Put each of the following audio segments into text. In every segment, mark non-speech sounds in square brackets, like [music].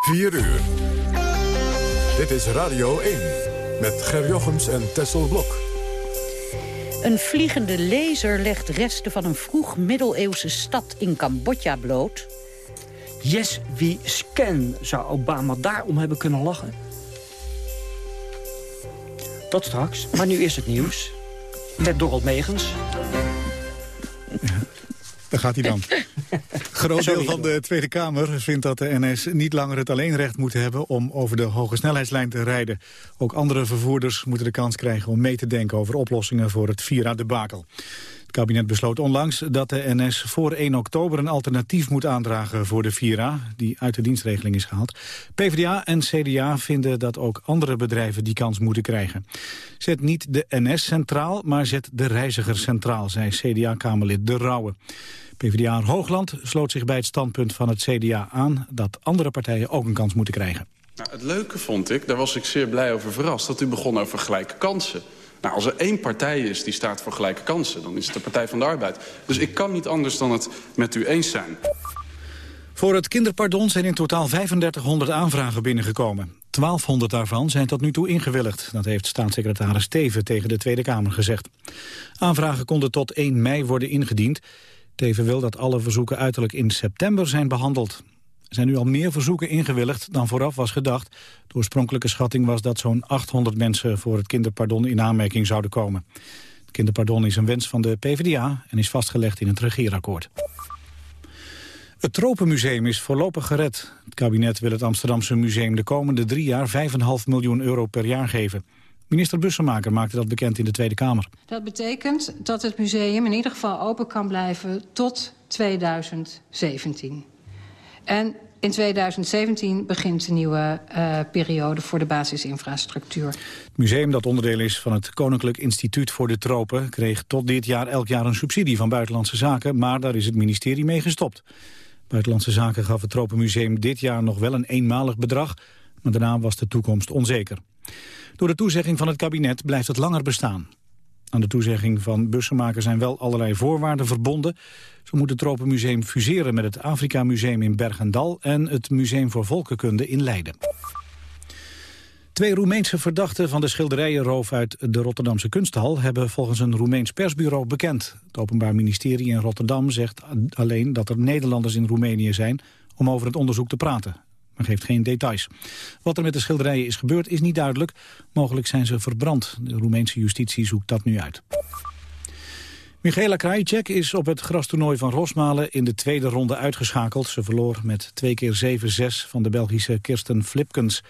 4 uur. Dit is Radio 1 met Ger Jochems en Tessel Blok. Een vliegende laser legt resten van een vroeg middeleeuwse stad in Cambodja bloot. Yes, we scan. Zou Obama daarom hebben kunnen lachen? Dat straks, maar nu is het nieuws. Met Dorald Megens. Daar gaat hij dan. [laughs] [laughs] Groot deel van de Tweede Kamer vindt dat de NS niet langer het alleenrecht moet hebben om over de hoge snelheidslijn te rijden. Ook andere vervoerders moeten de kans krijgen om mee te denken over oplossingen voor het Vira-debakel. Het kabinet besloot onlangs dat de NS voor 1 oktober een alternatief moet aandragen voor de Vira, die uit de dienstregeling is gehaald. PvdA en CDA vinden dat ook andere bedrijven die kans moeten krijgen. Zet niet de NS centraal, maar zet de reiziger centraal, zei CDA-kamerlid De Rauwe. PvdA Hoogland sloot zich bij het standpunt van het CDA aan... dat andere partijen ook een kans moeten krijgen. Nou, het leuke vond ik, daar was ik zeer blij over verrast... dat u begon over gelijke kansen. Nou, als er één partij is die staat voor gelijke kansen... dan is het de Partij van de Arbeid. Dus ik kan niet anders dan het met u eens zijn. Voor het kinderpardon zijn in totaal 3500 aanvragen binnengekomen. 1200 daarvan zijn tot nu toe ingewilligd. Dat heeft staatssecretaris Teven tegen de Tweede Kamer gezegd. Aanvragen konden tot 1 mei worden ingediend. Teven wil dat alle verzoeken uiterlijk in september zijn behandeld. Zijn nu al meer verzoeken ingewilligd dan vooraf was gedacht. De oorspronkelijke schatting was dat zo'n 800 mensen voor het kinderpardon in aanmerking zouden komen. Het kinderpardon is een wens van de PvdA en is vastgelegd in het regeerakkoord. Het Tropenmuseum is voorlopig gered. Het kabinet wil het Amsterdamse museum de komende drie jaar 5,5 miljoen euro per jaar geven. Minister Bussemaker maakte dat bekend in de Tweede Kamer. Dat betekent dat het museum in ieder geval open kan blijven tot 2017. En in 2017 begint de nieuwe uh, periode voor de basisinfrastructuur. Het museum dat onderdeel is van het Koninklijk Instituut voor de Tropen... kreeg tot dit jaar elk jaar een subsidie van Buitenlandse Zaken... maar daar is het ministerie mee gestopt. Buitenlandse Zaken gaf het Tropenmuseum dit jaar nog wel een eenmalig bedrag... maar daarna was de toekomst onzeker. Door de toezegging van het kabinet blijft het langer bestaan. Aan de toezegging van bussenmakers zijn wel allerlei voorwaarden verbonden. Zo moet het Tropenmuseum fuseren met het Afrika Museum in Bergendal... en het Museum voor Volkenkunde in Leiden. Twee Roemeense verdachten van de schilderijenroof uit de Rotterdamse kunsthal... hebben volgens een Roemeens persbureau bekend. Het Openbaar Ministerie in Rotterdam zegt alleen dat er Nederlanders in Roemenië zijn... om over het onderzoek te praten maar geeft geen details. Wat er met de schilderijen is gebeurd is niet duidelijk. Mogelijk zijn ze verbrand. De Roemeense justitie zoekt dat nu uit. Michaela Krajicek is op het grastoernooi van Rosmalen in de tweede ronde uitgeschakeld. Ze verloor met 2 keer 7-6 van de Belgische Kirsten Flipkens.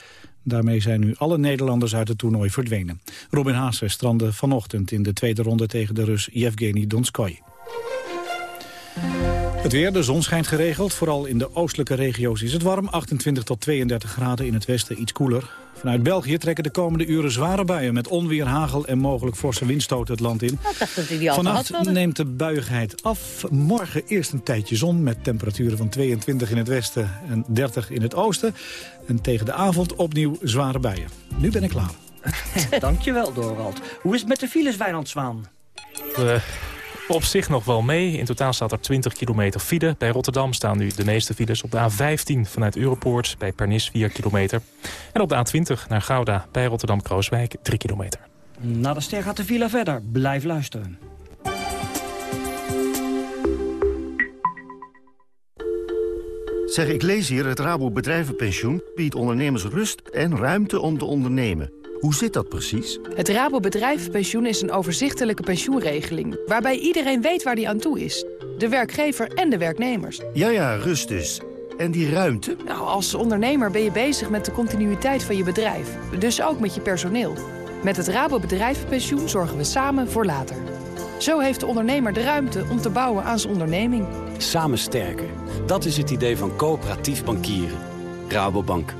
Daarmee zijn nu alle Nederlanders uit het toernooi verdwenen. Robin Haase strandde vanochtend in de tweede ronde tegen de Rus Yevgeny Donskoy. Het weer, de zon schijnt geregeld. Vooral in de oostelijke regio's is het warm. 28 tot 32 graden in het westen iets koeler. Vanuit België trekken de komende uren zware buien... met onweer, hagel en mogelijk forse windstoten het land in. Die Vannacht neemt de buigheid af. Morgen eerst een tijdje zon met temperaturen van 22 in het westen... en 30 in het oosten. En tegen de avond opnieuw zware buien. Nu ben ik klaar. [laughs] Dankjewel, Dorald. Hoe is het met de files, Wijnand Zwaan? Uh, op zich nog wel mee. In totaal staat er 20 kilometer file. Bij Rotterdam staan nu de meeste files op de A15 vanuit Europoort. Bij Pernis 4 kilometer. En op de A20 naar Gouda bij Rotterdam-Krooswijk 3 kilometer. Na de ster gaat de file verder. Blijf luisteren. Zeg, ik lees hier, het Rabo Bedrijvenpensioen biedt ondernemers rust en ruimte om te ondernemen. Hoe zit dat precies? Het Rabo Bedrijvenpensioen is een overzichtelijke pensioenregeling... waarbij iedereen weet waar die aan toe is. De werkgever en de werknemers. Ja, ja, rust dus. En die ruimte? Nou, als ondernemer ben je bezig met de continuïteit van je bedrijf. Dus ook met je personeel. Met het Rabo Bedrijvenpensioen zorgen we samen voor later. Zo heeft de ondernemer de ruimte om te bouwen aan zijn onderneming. Samen sterker. Dat is het idee van coöperatief bankieren. Rabobank.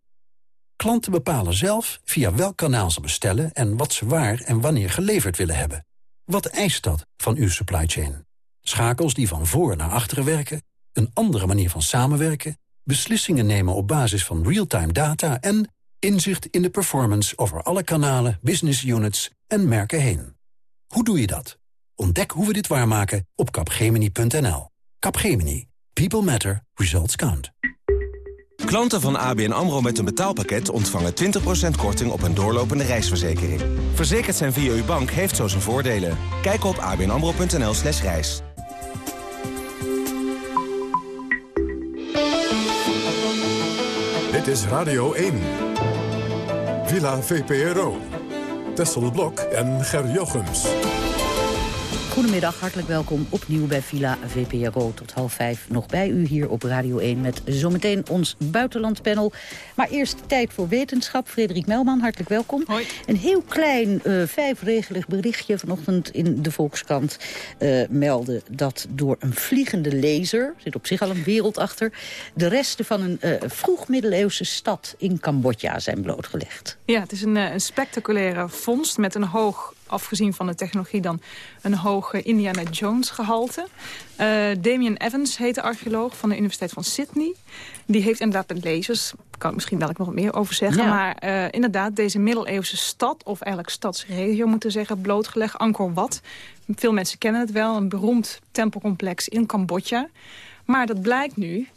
Klanten bepalen zelf via welk kanaal ze bestellen... en wat ze waar en wanneer geleverd willen hebben. Wat eist dat van uw supply chain? Schakels die van voor naar achteren werken? Een andere manier van samenwerken? Beslissingen nemen op basis van real-time data... en inzicht in de performance over alle kanalen, business units en merken heen. Hoe doe je dat? Ontdek hoe we dit waarmaken op capgemini.nl. Capgemini. People matter. Results count. Klanten van ABN AMRO met een betaalpakket ontvangen 20% korting op een doorlopende reisverzekering. Verzekerd zijn via uw bank heeft zo zijn voordelen. Kijk op abnamro.nl slash reis. Dit is Radio 1. Villa VPRO. Tessel Blok en Ger Jochems. Goedemiddag, hartelijk welkom opnieuw bij Villa VPRO. Tot half vijf nog bij u hier op Radio 1 met zometeen ons buitenlandpanel. Maar eerst tijd voor wetenschap. Frederik Melman, hartelijk welkom. Hoi. Een heel klein uh, vijfregelig berichtje vanochtend in de Volkskrant uh, meldde... dat door een vliegende laser, zit op zich al een wereld achter... de resten van een uh, vroeg-middeleeuwse stad in Cambodja zijn blootgelegd. Ja, het is een, een spectaculaire vondst met een hoog afgezien van de technologie dan een hoge Indiana Jones gehalte. Uh, Damien Evans heet de archeoloog van de Universiteit van Sydney. Die heeft inderdaad met lasers, daar kan ik misschien dadelijk nog wat meer over zeggen. Ja. Maar uh, inderdaad deze middeleeuwse stad, of eigenlijk stadsregio moeten zeggen, blootgelegd. Angkor Wat. Veel mensen kennen het wel, een beroemd tempelcomplex in Cambodja. Maar dat blijkt nu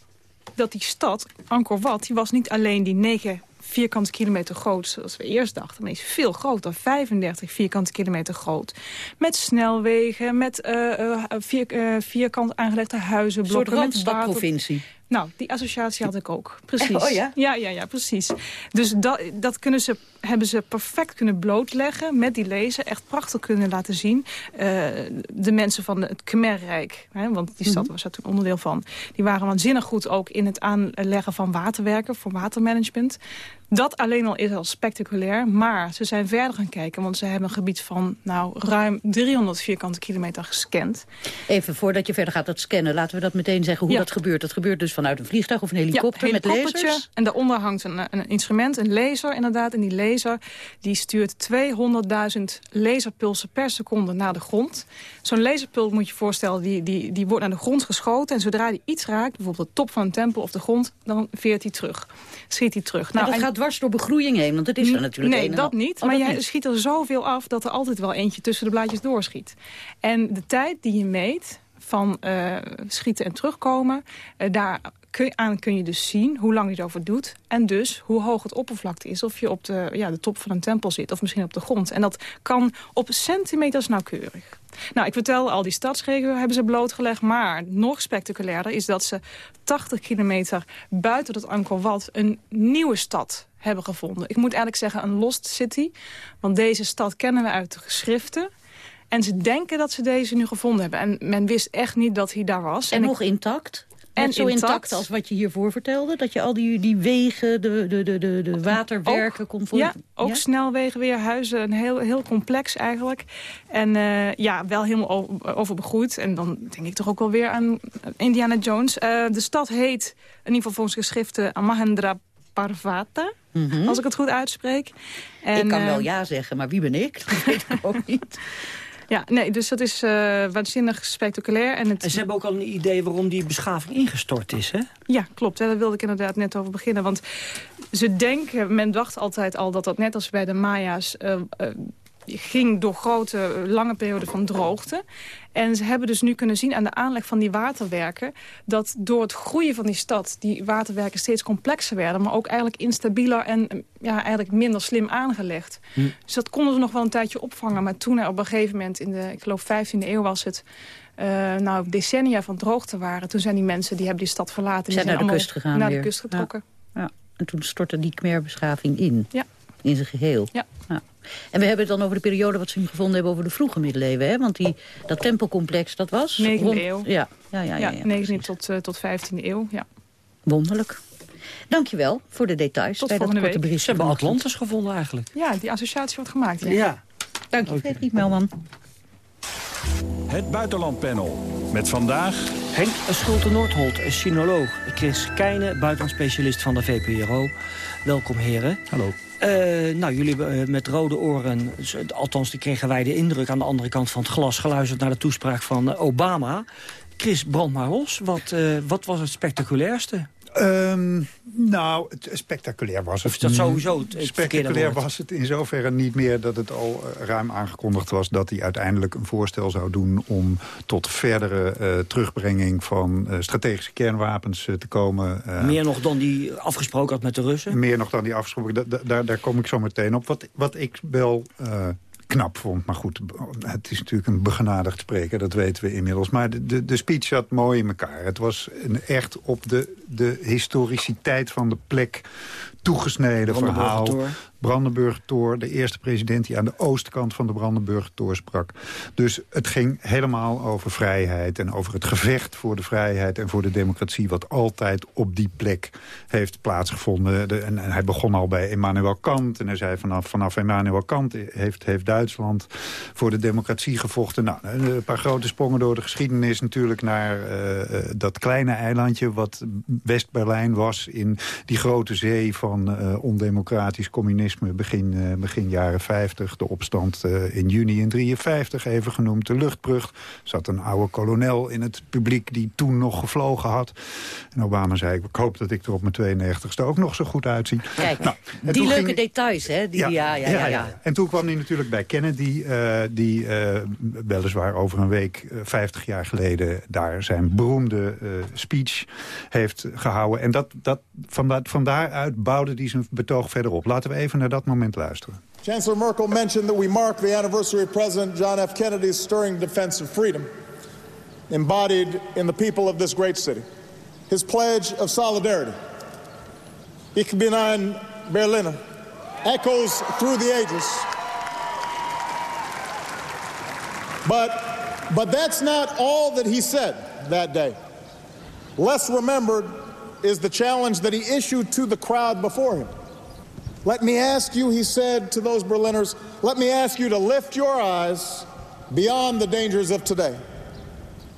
dat die stad, Angkor Wat, die was niet alleen die negen vierkante kilometer groot zoals we eerst dachten. Maar die is veel groter, 35 vierkante kilometer groot. Met snelwegen, met uh, uh, vier, uh, vierkant aangelegde huizen, Een soort met water. randstadprovincie. Nou, die associatie had ik ook. [laughs] Precies. Oh ja? Ja, ja, ja, precies. Dus dat, dat kunnen ze, hebben ze perfect kunnen blootleggen met die lezen. Echt prachtig kunnen laten zien. Uh, de mensen van het Khmerrijk, hè, want die stad was daar toen onderdeel van... die waren waanzinnig goed ook in het aanleggen van waterwerken... voor watermanagement. Dat alleen al is al spectaculair, maar ze zijn verder gaan kijken... want ze hebben een gebied van nou, ruim 300 vierkante kilometer gescand. Even voordat je verder gaat dat scannen, laten we dat meteen zeggen hoe Ja. dat gebeurt. Dat gebeurt dus vanuit een vliegtuig of een helikopter ja, met lasers. En daaronder hangt een, een instrument, een laser inderdaad. En die laser die stuurt 200.000 laserpulsen per seconde naar de grond. Zo'n laserpuls moet je je voorstellen, die, die, die wordt naar de grond geschoten. En zodra die iets raakt, bijvoorbeeld de top van een tempel of de grond... dan veert hij terug. Schiet hij terug. Nou, dat en- gaat dwars door begroeiing heen, want het is er natuurlijk Nee, dat niet. Oh, maar dat niet. schiet er zoveel af dat er altijd wel eentje tussen de blaadjes doorschiet. En de tijd die je meet van eh, schieten en terugkomen... eh, daar kun, aan kun je dus zien hoe lang je erover doet. En dus hoe hoog het oppervlakte is. Of je op de, ja, de top van een tempel zit of misschien op de grond. En dat kan op centimeters nauwkeurig. Nou, ik vertel al die stadsregio hebben ze blootgelegd. Maar nog spectaculairder is dat ze 80 kilometer buiten dat Angkor Wat... een nieuwe stad hebben gevonden. Ik moet eigenlijk zeggen een lost city. Want deze stad kennen we uit de geschriften. En ze denken dat ze deze nu gevonden hebben. En men wist echt niet dat hij daar was. En nog intact? En zo intact. intact. als wat je hiervoor vertelde? Dat je al die, die wegen, de, de, de, de, de waterwerken kon volgen? Ja, ook snelwegen weer, huizen, een heel, heel complex eigenlijk. En eh, ja, wel helemaal overbegroeid. En dan denk ik toch ook wel weer aan Indiana Jones. Eh, de stad heet, in ieder geval volgens geschriften, Mahendra Parvata. Mhm. Als ik het goed uitspreek. En, ik kan eh, wel ja zeggen, maar wie ben ik? Dat weet ik ook niet. [laughs] Ja, nee, dus dat is eh, waanzinnig spectaculair. En, het... En ze hebben ook al een idee waarom die beschaving ingestort is, hè? Ja, klopt. Hè, daar wilde ik inderdaad net over beginnen. Want ze denken, men dacht altijd al dat dat net als bij de Maya's... eh, eh, ging door grote, lange perioden van droogte. En ze hebben dus nu kunnen zien aan de aanleg van die waterwerken... dat door het groeien van die stad die waterwerken steeds complexer werden... maar ook eigenlijk instabieler en eh, ja, eigenlijk minder slim aangelegd. Hm. Dus dat konden ze nog wel een tijdje opvangen. Maar toen er op een gegeven moment, in de, ik geloof 15e eeuw was het... eh, nou, decennia van droogte waren. Toen zijn die mensen, die hebben die stad verlaten. Die Zijn naar de kust gegaan Naar weer. de kust getrokken. Ja. En toen stortte die Khmer-beschaving in. Ja. In zijn geheel? Ja. En we hebben het dan over de periode wat ze nu gevonden hebben over de vroege middeleeuwen. Hè? Want die, dat tempelcomplex, dat was... 9e rond- eeuw. Ja, ja, ja. ja, ja, 9e tot, eh, tot 15e eeuw, ja. Wonderlijk. Dankjewel voor de details. Tot bij dat korte week. Ze hebben. Atlantis gevonden eigenlijk. Ja, die associatie wordt gemaakt. Ja. Ja. Dank je, Frederik Melman. Het Buitenlandpanel. Met vandaag... Henk Schulte-Noordholt, sinoloog. Chris Keijnen, buitenlandspecialist van de VPRO. Welkom heren. Hallo. Eh, nou, jullie eh, met rode oren, althans die kregen wij de indruk... aan de andere kant van het glas geluisterd naar de toespraak van eh, Obama. Chris, brand maar los. Wat, wat was het spectaculairste? Ehm, nou, het, spectaculair was het. Of dat sowieso het- het verkeerde Spectaculair was het in zoverre niet meer dat het al eh, ruim aangekondigd was... dat hij uiteindelijk een voorstel zou doen om tot verdere eh, terugbrenging van eh, strategische kernwapens te komen. Meer nog dan die afgesproken had met de Russen? meer nog dan die afgesproken. Da- da- daar, daar kom ik zo meteen op. Wat, wat ik wel knap vond. Maar goed, het is natuurlijk een begenadigd spreker. Dat weten we inmiddels. Maar de, de, de speech zat mooi in elkaar. Het was een echt op de, de historiciteit van de plek toegesneden verhaal. Brandenburg-Tor, de eerste president die aan de oostkant van de Brandenburg-Tor sprak. Dus het ging helemaal over vrijheid en over het gevecht voor de vrijheid en voor de democratie, wat altijd op die plek heeft plaatsgevonden. De, en, hij begon al bij Immanuel Kant en hij zei vanaf, vanaf Immanuel Kant heeft, heeft Duitsland voor de democratie gevochten. Nou, een paar grote sprongen door de geschiedenis natuurlijk naar eh, eh, dat kleine eilandje wat West-Berlijn was in die grote zee van eh, ondemocratisch communisme begin, eh, begin jaren 50. De opstand eh, in juni in 53 even genoemd. De luchtbrug. Er zat een oude kolonel in het publiek die toen nog gevlogen had. En Obama zei, ik hoop dat ik er op mijn 92ste ook nog zo goed uitzie. Kijk, Nou, die leuke ging- details, hè? Die, ja, ja, ja, ja, En toen kwam hij natuurlijk bij Kennedy, eh, die weliswaar over een week, eh, 50 jaar geleden, daar zijn beroemde speech heeft gehouden. En dat, dat, van, van daaruit bouwde hij zijn betoog verder op. Laten we even naar dat moment luisteren. Chancellor Merkel mentioned that we mark the anniversary of President John F. Kennedy's stirring defense of freedom, embodied in the people of this great city. His pledge of solidarity. Ich bin ein Berliner. Echoes through the ages. But, but that's not all that he said that day. Less remembered is the challenge that he issued to the crowd before him. Let me ask you, he said to those Berliners, let me ask you to lift your eyes beyond the dangers of today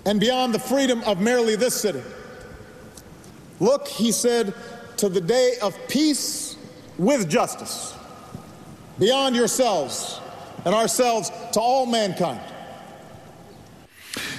and beyond the freedom of merely this city. Look, he said, to the day of peace with justice, beyond yourselves and ourselves to all mankind.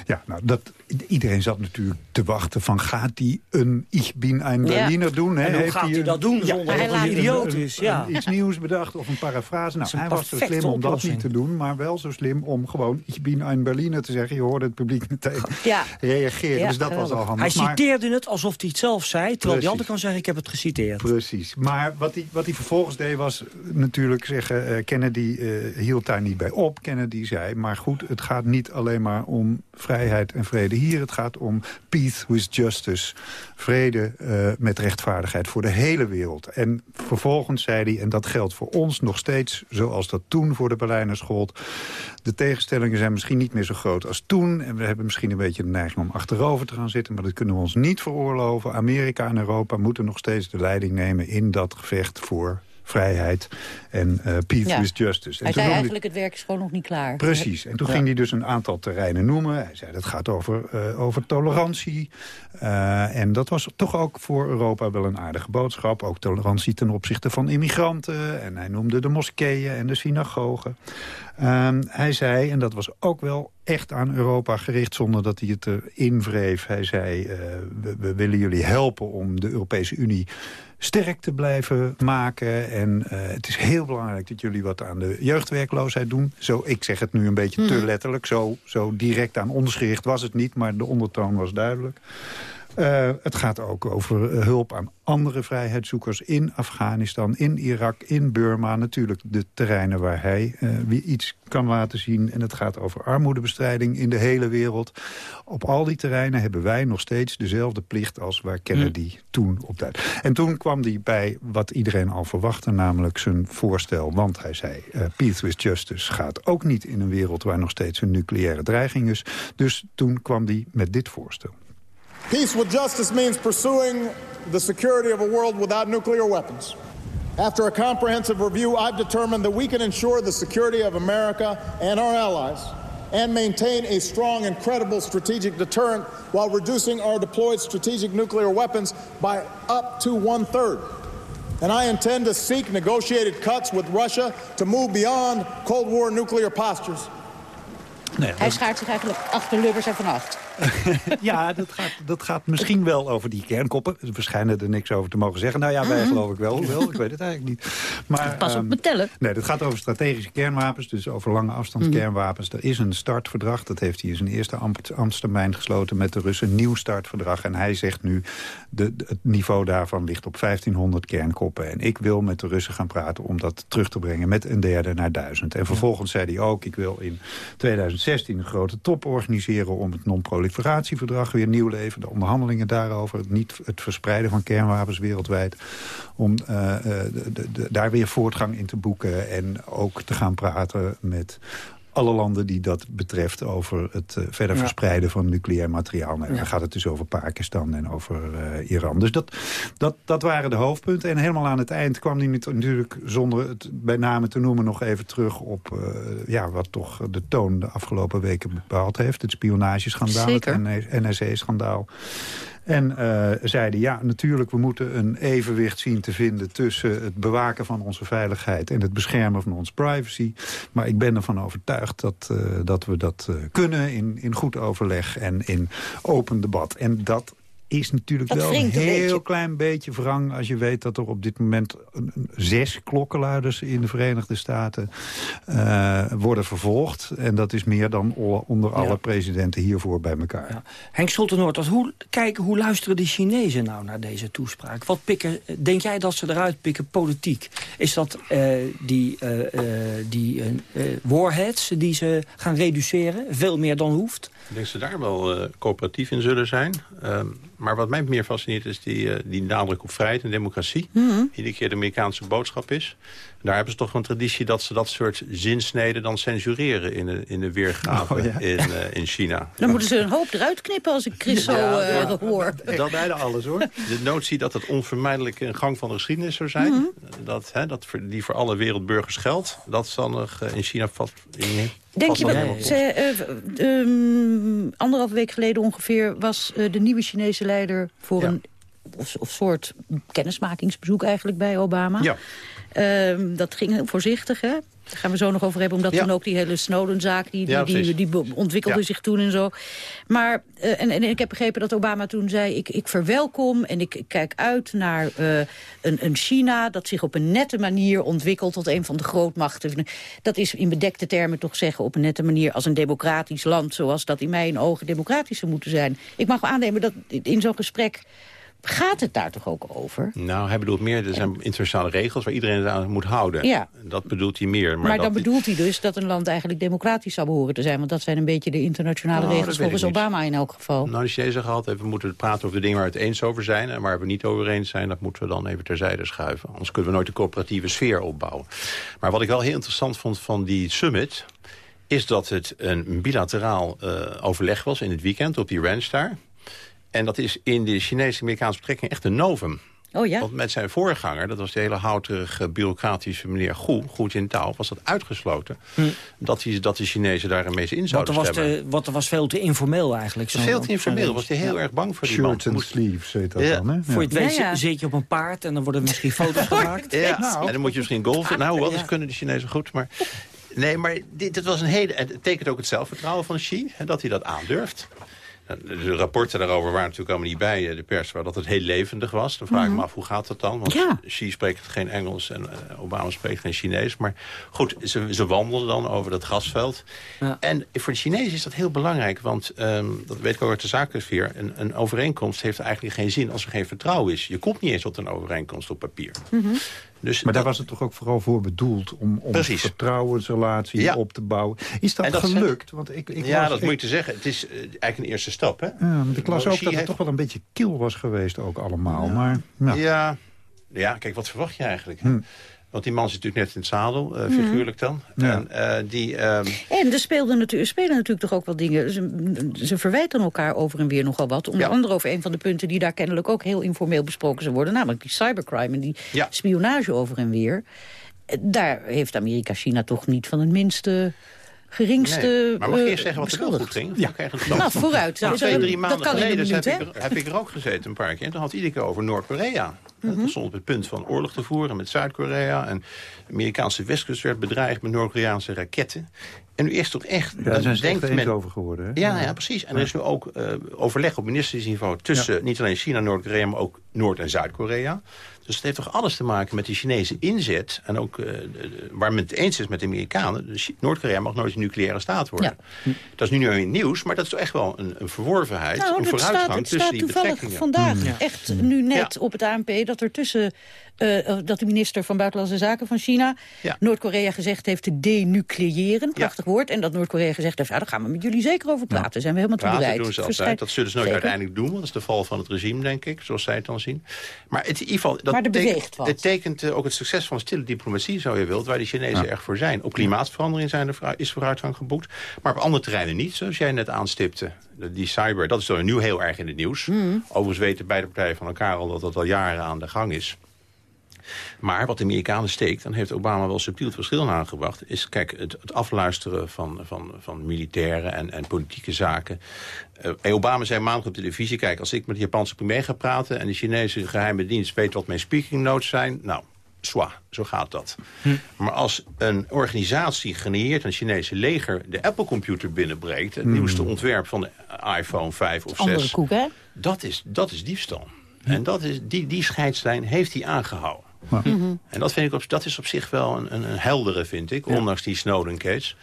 Ja, nou, dat, iedereen zat natuurlijk te wachten van gaat hij een Ich bin ein Ja. Berliner doen? Hè? En hoe Heeft gaat hij een- dat doen zonder dat hij een- idioot is? Ja. een- Iets nieuws bedacht of een parafrase. Nou, een hij was zo slim om dat niet te doen, maar wel zo slim om gewoon Ich bin ein Berliner te zeggen. Je hoorde het publiek meteen Ja. reageren, dus dat was al handig. Hij Maar- citeerde het alsof hij het zelf zei... terwijl Precies. die ander kan zeggen, ik heb het geciteerd. Precies. Maar wat hij, wat hij vervolgens deed was natuurlijk zeggen... eh, Kennedy eh, hield daar niet bij op. Kennedy zei, maar goed, het gaat niet alleen maar om vrijheid en vrede hier. Het gaat om peace with justice. Vrede eh, met rechtvaardigheid voor de hele wereld. En vervolgens zei hij, en dat geldt voor ons nog steeds... zoals dat toen voor de Berlijners gold... de tegenstellingen zijn misschien niet meer zo groot als toen... en we hebben misschien een beetje de neiging om achterover te gaan zitten... maar dat kunnen we ons niet veroorloven. Amerika en Europa moeten nog steeds de leiding nemen... in dat gevecht voor vrijheid en eh peace Ja. with justice. En Hij zei eigenlijk, het werk is gewoon nog niet klaar. Precies. En toen Ja. ging hij dus een aantal terreinen noemen. Hij zei dat gaat over, eh, over tolerantie. Eh, en dat was toch ook voor Europa wel een aardige boodschap. Ook tolerantie ten opzichte van immigranten. En hij noemde de moskeeën en de synagogen. Ehm, hij zei, en dat was ook wel echt aan Europa gericht... zonder dat hij het erin wreef. Hij zei, eh, we, we willen jullie helpen om de Europese Unie sterk te blijven maken. En eh, het is heel belangrijk dat jullie wat aan de jeugdwerkloosheid doen. Zo, ik zeg het nu een beetje te Mhm. letterlijk. Zo, zo direct aan ons gericht was het niet, maar de ondertoon was duidelijk. Uh, het gaat ook over uh, hulp aan andere vrijheidszoekers in Afghanistan, in Irak, in Burma. Natuurlijk de terreinen waar hij uh, weer iets kan laten zien. En het gaat over armoedebestrijding in de hele wereld. Op al die terreinen hebben wij nog steeds dezelfde plicht als waar Kennedy mm. toen op tijd. En toen kwam hij bij wat iedereen al verwachtte, namelijk zijn voorstel. Want hij zei, peace with justice gaat ook niet in een wereld waar nog steeds een nucleaire dreiging is. Dus toen kwam hij met dit voorstel. Peace with justice means pursuing the security of a world without nuclear weapons. After a comprehensive review, I've determined that we can ensure the security of America and our allies and maintain a strong and credible strategic deterrent while reducing our deployed strategic nuclear weapons by up to one-third. And I intend to seek negotiated cuts with Russia to move beyond Cold War nuclear postures. Nee, Hij schaart zich eigenlijk achter Lubbers en Van Acht. [laughs] ja, dat gaat, dat gaat misschien wel over die kernkoppen. We schijnen er niks over te mogen zeggen. Nou ja, wij mhm. geloof ik wel. wel ik weet het eigenlijk niet. Maar, Pas op um, tellen. Nee, dat gaat over strategische kernwapens. Dus over lange afstandskernwapens. Er is een startverdrag. Dat heeft hij in zijn eerste ambtstermijn gesloten met de Russen. Een nieuw startverdrag. En hij zegt nu, de, het niveau daarvan ligt op 1500 kernkoppen. En ik wil met de Russen gaan praten om dat terug te brengen met een derde naar duizend. En vervolgens zei hij ook, ik wil in 2016 een grote top organiseren om het weer nieuw leven. De onderhandelingen daarover, niet het verspreiden van kernwapens wereldwijd. Om de, de, de, daar weer voortgang in te boeken en ook te gaan praten met alle landen die dat betreft over het uh, verder ja. verspreiden van nucleair materiaal. Nou, ja. Dan gaat het dus over Pakistan en over uh, Iran. Dus dat, dat, dat waren de hoofdpunten. En helemaal aan het eind kwam hij natuurlijk zonder het bij name te noemen nog even terug op uh, ja, wat toch de toon de afgelopen weken bepaald heeft. Het spionageschandaal, Zeker. het NSC-schandaal. En uh, zeiden, ja, natuurlijk, we moeten een evenwicht zien te vinden... tussen het bewaken van onze veiligheid en het beschermen van onze privacy. Maar ik ben ervan overtuigd dat, uh, dat we dat uh, kunnen in, in goed overleg en in open debat. En dat is natuurlijk dat wel een beetje. heel klein beetje wrang... als je weet dat er op dit moment zes klokkenluiders in de Verenigde Staten uh, worden vervolgd. En dat is meer dan onder alle ja. presidenten hiervoor bij elkaar. Ja. Henk Stoltenhoort, hoe, kijken, hoe luisteren de Chinezen nou naar deze toespraak? Wat pikken, denk jij dat ze eruit pikken politiek? Is dat uh, die, uh, die warheads die ze gaan reduceren? Veel meer dan hoeft? Ik denk dat ze daar wel uh, coöperatief in zullen zijn. Uh, maar wat mij meer fascineert is die, uh, die nadruk op vrijheid en democratie. Mm -hmm. Iedere keer de Amerikaanse boodschap is. Daar hebben ze toch een traditie dat ze dat soort zinsneden dan censureren in de, in de weergave oh, ja. in, in China. Dan moeten ze een hoop eruit knippen als ik Chris zo ja, hoor. Dat bijna alles hoor. De notie dat het onvermijdelijk een gang van de geschiedenis zou zijn. Mm -hmm. dat, hè, dat voor, die voor alle wereldburgers geldt. Dat is dan nog in China vast in Denk je, ze, uh, um, anderhalve week geleden ongeveer was uh, de nieuwe Chinese leider voor ja. een of, of, soort kennismakingsbezoek eigenlijk bij Obama. Ja. Uh, dat ging voorzichtig, hè? Daar gaan we zo nog over hebben, omdat ja. toen ook die hele Snowden-zaak... die, die, die, die, ontwikkelde ja. zich toen en zo. Maar, uh, en, en ik heb begrepen dat Obama toen zei... ik, ik verwelkom en ik, ik kijk uit naar uh, een, een China... dat zich op een nette manier ontwikkelt tot een van de grootmachten. Dat is in bedekte termen toch zeggen op een nette manier... als een democratisch land, zoals dat in mijn ogen democratisch zou moeten zijn. Ik mag wel aannemen dat in zo'n gesprek Gaat het daar toch ook over? Nou, hij bedoelt meer, er zijn internationale regels waar iedereen het aan moet houden. Ja. Dat bedoelt hij meer. Maar, maar dan bedoelt hij dus dat een land eigenlijk democratisch zou behoren te zijn. Want dat zijn een beetje de internationale nou, regels volgens Obama in elk geval. Nou, de Chinezen gehad hebben, we moeten praten over de dingen waar we het eens over zijn. En waar we niet over eens zijn, dat moeten we dan even terzijde schuiven. Anders kunnen we nooit een coöperatieve sfeer opbouwen. Maar wat ik wel heel interessant vond van die summit is dat het een bilateraal uh, overleg was in het weekend op die ranch daar. En dat is in de Chinese-Amerikaanse betrekking echt een novum. Oh ja? Want met zijn voorganger, dat was de hele houterige bureaucratische meneer Gu, Gu Jintao, was dat uitgesloten. Hm. Dat, die, dat de Chinezen daar een mee in zouden want was stemmen. Te, wat er was veel te informeel eigenlijk. Zo veel te informeel, was hij heel ja. erg bang voor die Shirt man. and sleeves heet dat ja. dan, hè? Voor je het weet ja, zit je op een paard en dan worden misschien [laughs] foto's gemaakt. Ja, nou. en dan moet je misschien golfen. Nou, wel, dat kunnen de Chinezen goed, maar... Nee, maar dit, dit was een hele... Het tekent ook het zelfvertrouwen van Xi, dat hij dat aandurft. Nou, De rapporten daarover waren natuurlijk allemaal niet bij eh, de pers... waar dat het heel levendig was. Dan vraag ik Mhm. me af, hoe gaat dat dan? Want Ja. Xi spreekt geen Engels en eh, Obama spreekt geen Chinees. Maar goed, ze, ze wandelden dan over dat grasveld. En voor de Chinezen is dat heel belangrijk. Want, ehm, dat weet ik ook uit de zakensfeer... Een, een overeenkomst heeft eigenlijk geen zin als er geen vertrouwen is. Je komt niet eens tot een overeenkomst op papier. Dus maar daar was het toch ook vooral voor bedoeld... om, om Precies. vertrouwensrelatie Ja. op te bouwen. Is dat, gelukt? Want ik, ik ja, dat ik- moet je te zeggen. Het is eh, eigenlijk een eerste stap, hè? Ja, ik las ook dat het heeft- toch wel een beetje kil was geweest ook allemaal. Maar, ja. Ja. ja, kijk, wat verwacht je eigenlijk? Hm. Want die man zit natuurlijk net in het zadel, eh, Mhm. figuurlijk dan. Ja. En eh, die... ehm, En er speelden natuurlijk, spelen natuurlijk toch ook wel dingen. Ze, ze verwijten elkaar over en weer nogal wat. Onder andere over een van de punten die daar kennelijk ook heel informeel besproken zijn worden. Namelijk die cybercrime en die spionage over en weer. Eh, Daar heeft Amerika China toch niet van het minste geringste Nee, maar mag ik eerst zeggen wat er wel goed beschuldigd. ging? Ja. Ik Nou, vooruit. Nou, Dat- twee, drie dat maanden kan in een geleden minuut, heb, ik, er- heb ik er ook gezeten een paar keer. En toen had iedere keer over Noord-Korea. Mhm. Dat stond op het punt van oorlog te voeren met Zuid-Korea. En de Amerikaanse westkust werd bedreigd met Noord-Koreaanse raketten. En nu is toch echt... Ja, zijn ze denkt men- over geworden. Hè? Ja, ja, precies. En er is nu ook eh, overleg op ministersniveau tussen niet alleen China en Noord-Korea, maar ook Noord- en Zuid-Korea. Dus het heeft toch alles te maken met die Chinese inzet. En ook eh, waar men het eens is met de Amerikanen. Dus Noord-Korea mag nooit een nucleaire staat worden. Dat is nu niet meer in het nieuws, maar dat is toch echt wel een, een verworvenheid. Nou, een het staat, vooruitgang het tussen staat die toevallig betrekkingen. vandaag Ja. echt nu net op het ANP... dat er tussen eh, eh, dat de minister van Buitenlandse Zaken van China... Ja. Noord-Korea gezegd heeft te denucleëren, prachtig woord... en dat Noord-Korea gezegd heeft, ja, daar gaan we met jullie zeker over praten. Zijn we helemaal toe bereid. doen ze Verschijn- altijd. Dat zullen ze nooit Zeker. uiteindelijk doen. Want dat is de val van het regime, denk ik. Zoals zij het dan zien. Maar het, in ieder geval, dat het tekent eh, ook het succes van stille diplomatie, zo je wilt. Waar de Chinezen erg voor zijn. Op klimaatverandering zijn er, is vooruitgang geboekt. Maar op andere terreinen niet, zoals jij net aanstipte. Die cyber, dat is dan nu heel erg in het nieuws. Hmm. Overigens weten beide partijen van elkaar al dat dat al jaren aan de gang is. Maar wat de Amerikanen steekt, dan heeft Obama wel subtiel het verschil aangebracht... is kijk, het, het afluisteren van, van, van militaire en, en politieke zaken. Eh, Obama zei maandag op televisie... kijk, als ik met de Japanse premier ga praten... en de Chinese geheime dienst weet wat mijn speaking notes zijn... nou, zwa, zo gaat dat. Maar als een organisatie genieerd een Chinese leger... de Apple-computer binnenbreekt... het Hmm. nieuwste ontwerp van de iPhone 5 of 6... Andere koek, hè? Dat is, dat is diefstal. En dat is, die, die scheidslijn heeft hij aangehouden. Mhm. En dat, vind ik op, dat is op zich wel een, een, een heldere, vind ik. Ondanks die Snowden-case.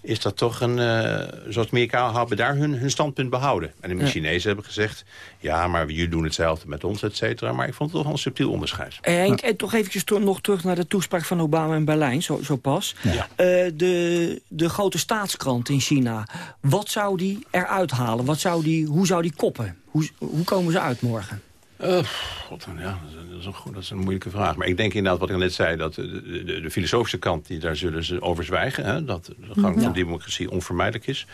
Is dat toch een... eh zoals Amerikanen hebben daar hun, hun standpunt behouden. En de Ja. Chinezen hebben gezegd... ja, maar jullie doen hetzelfde met ons, et cetera. Maar ik vond het toch wel een subtiel onderscheid. Eh, En, en toch eventjes to- nog terug naar de toespraak van Obama in Berlijn, zo, zo pas. Ja. Eh, de, de grote staatskrant in China, wat zou die eruit halen? Wat zou die, hoe zou die koppen? Hoe, hoe komen ze uit morgen? Eh, God, ja, dat is, een, goed- dat is een moeilijke vraag. Maar ik denk inderdaad, wat ik net zei... dat de, de, de- de filosofische kant, die, daar zullen ze over zwijgen. Hè, dat de gang van democratie onvermijdelijk is.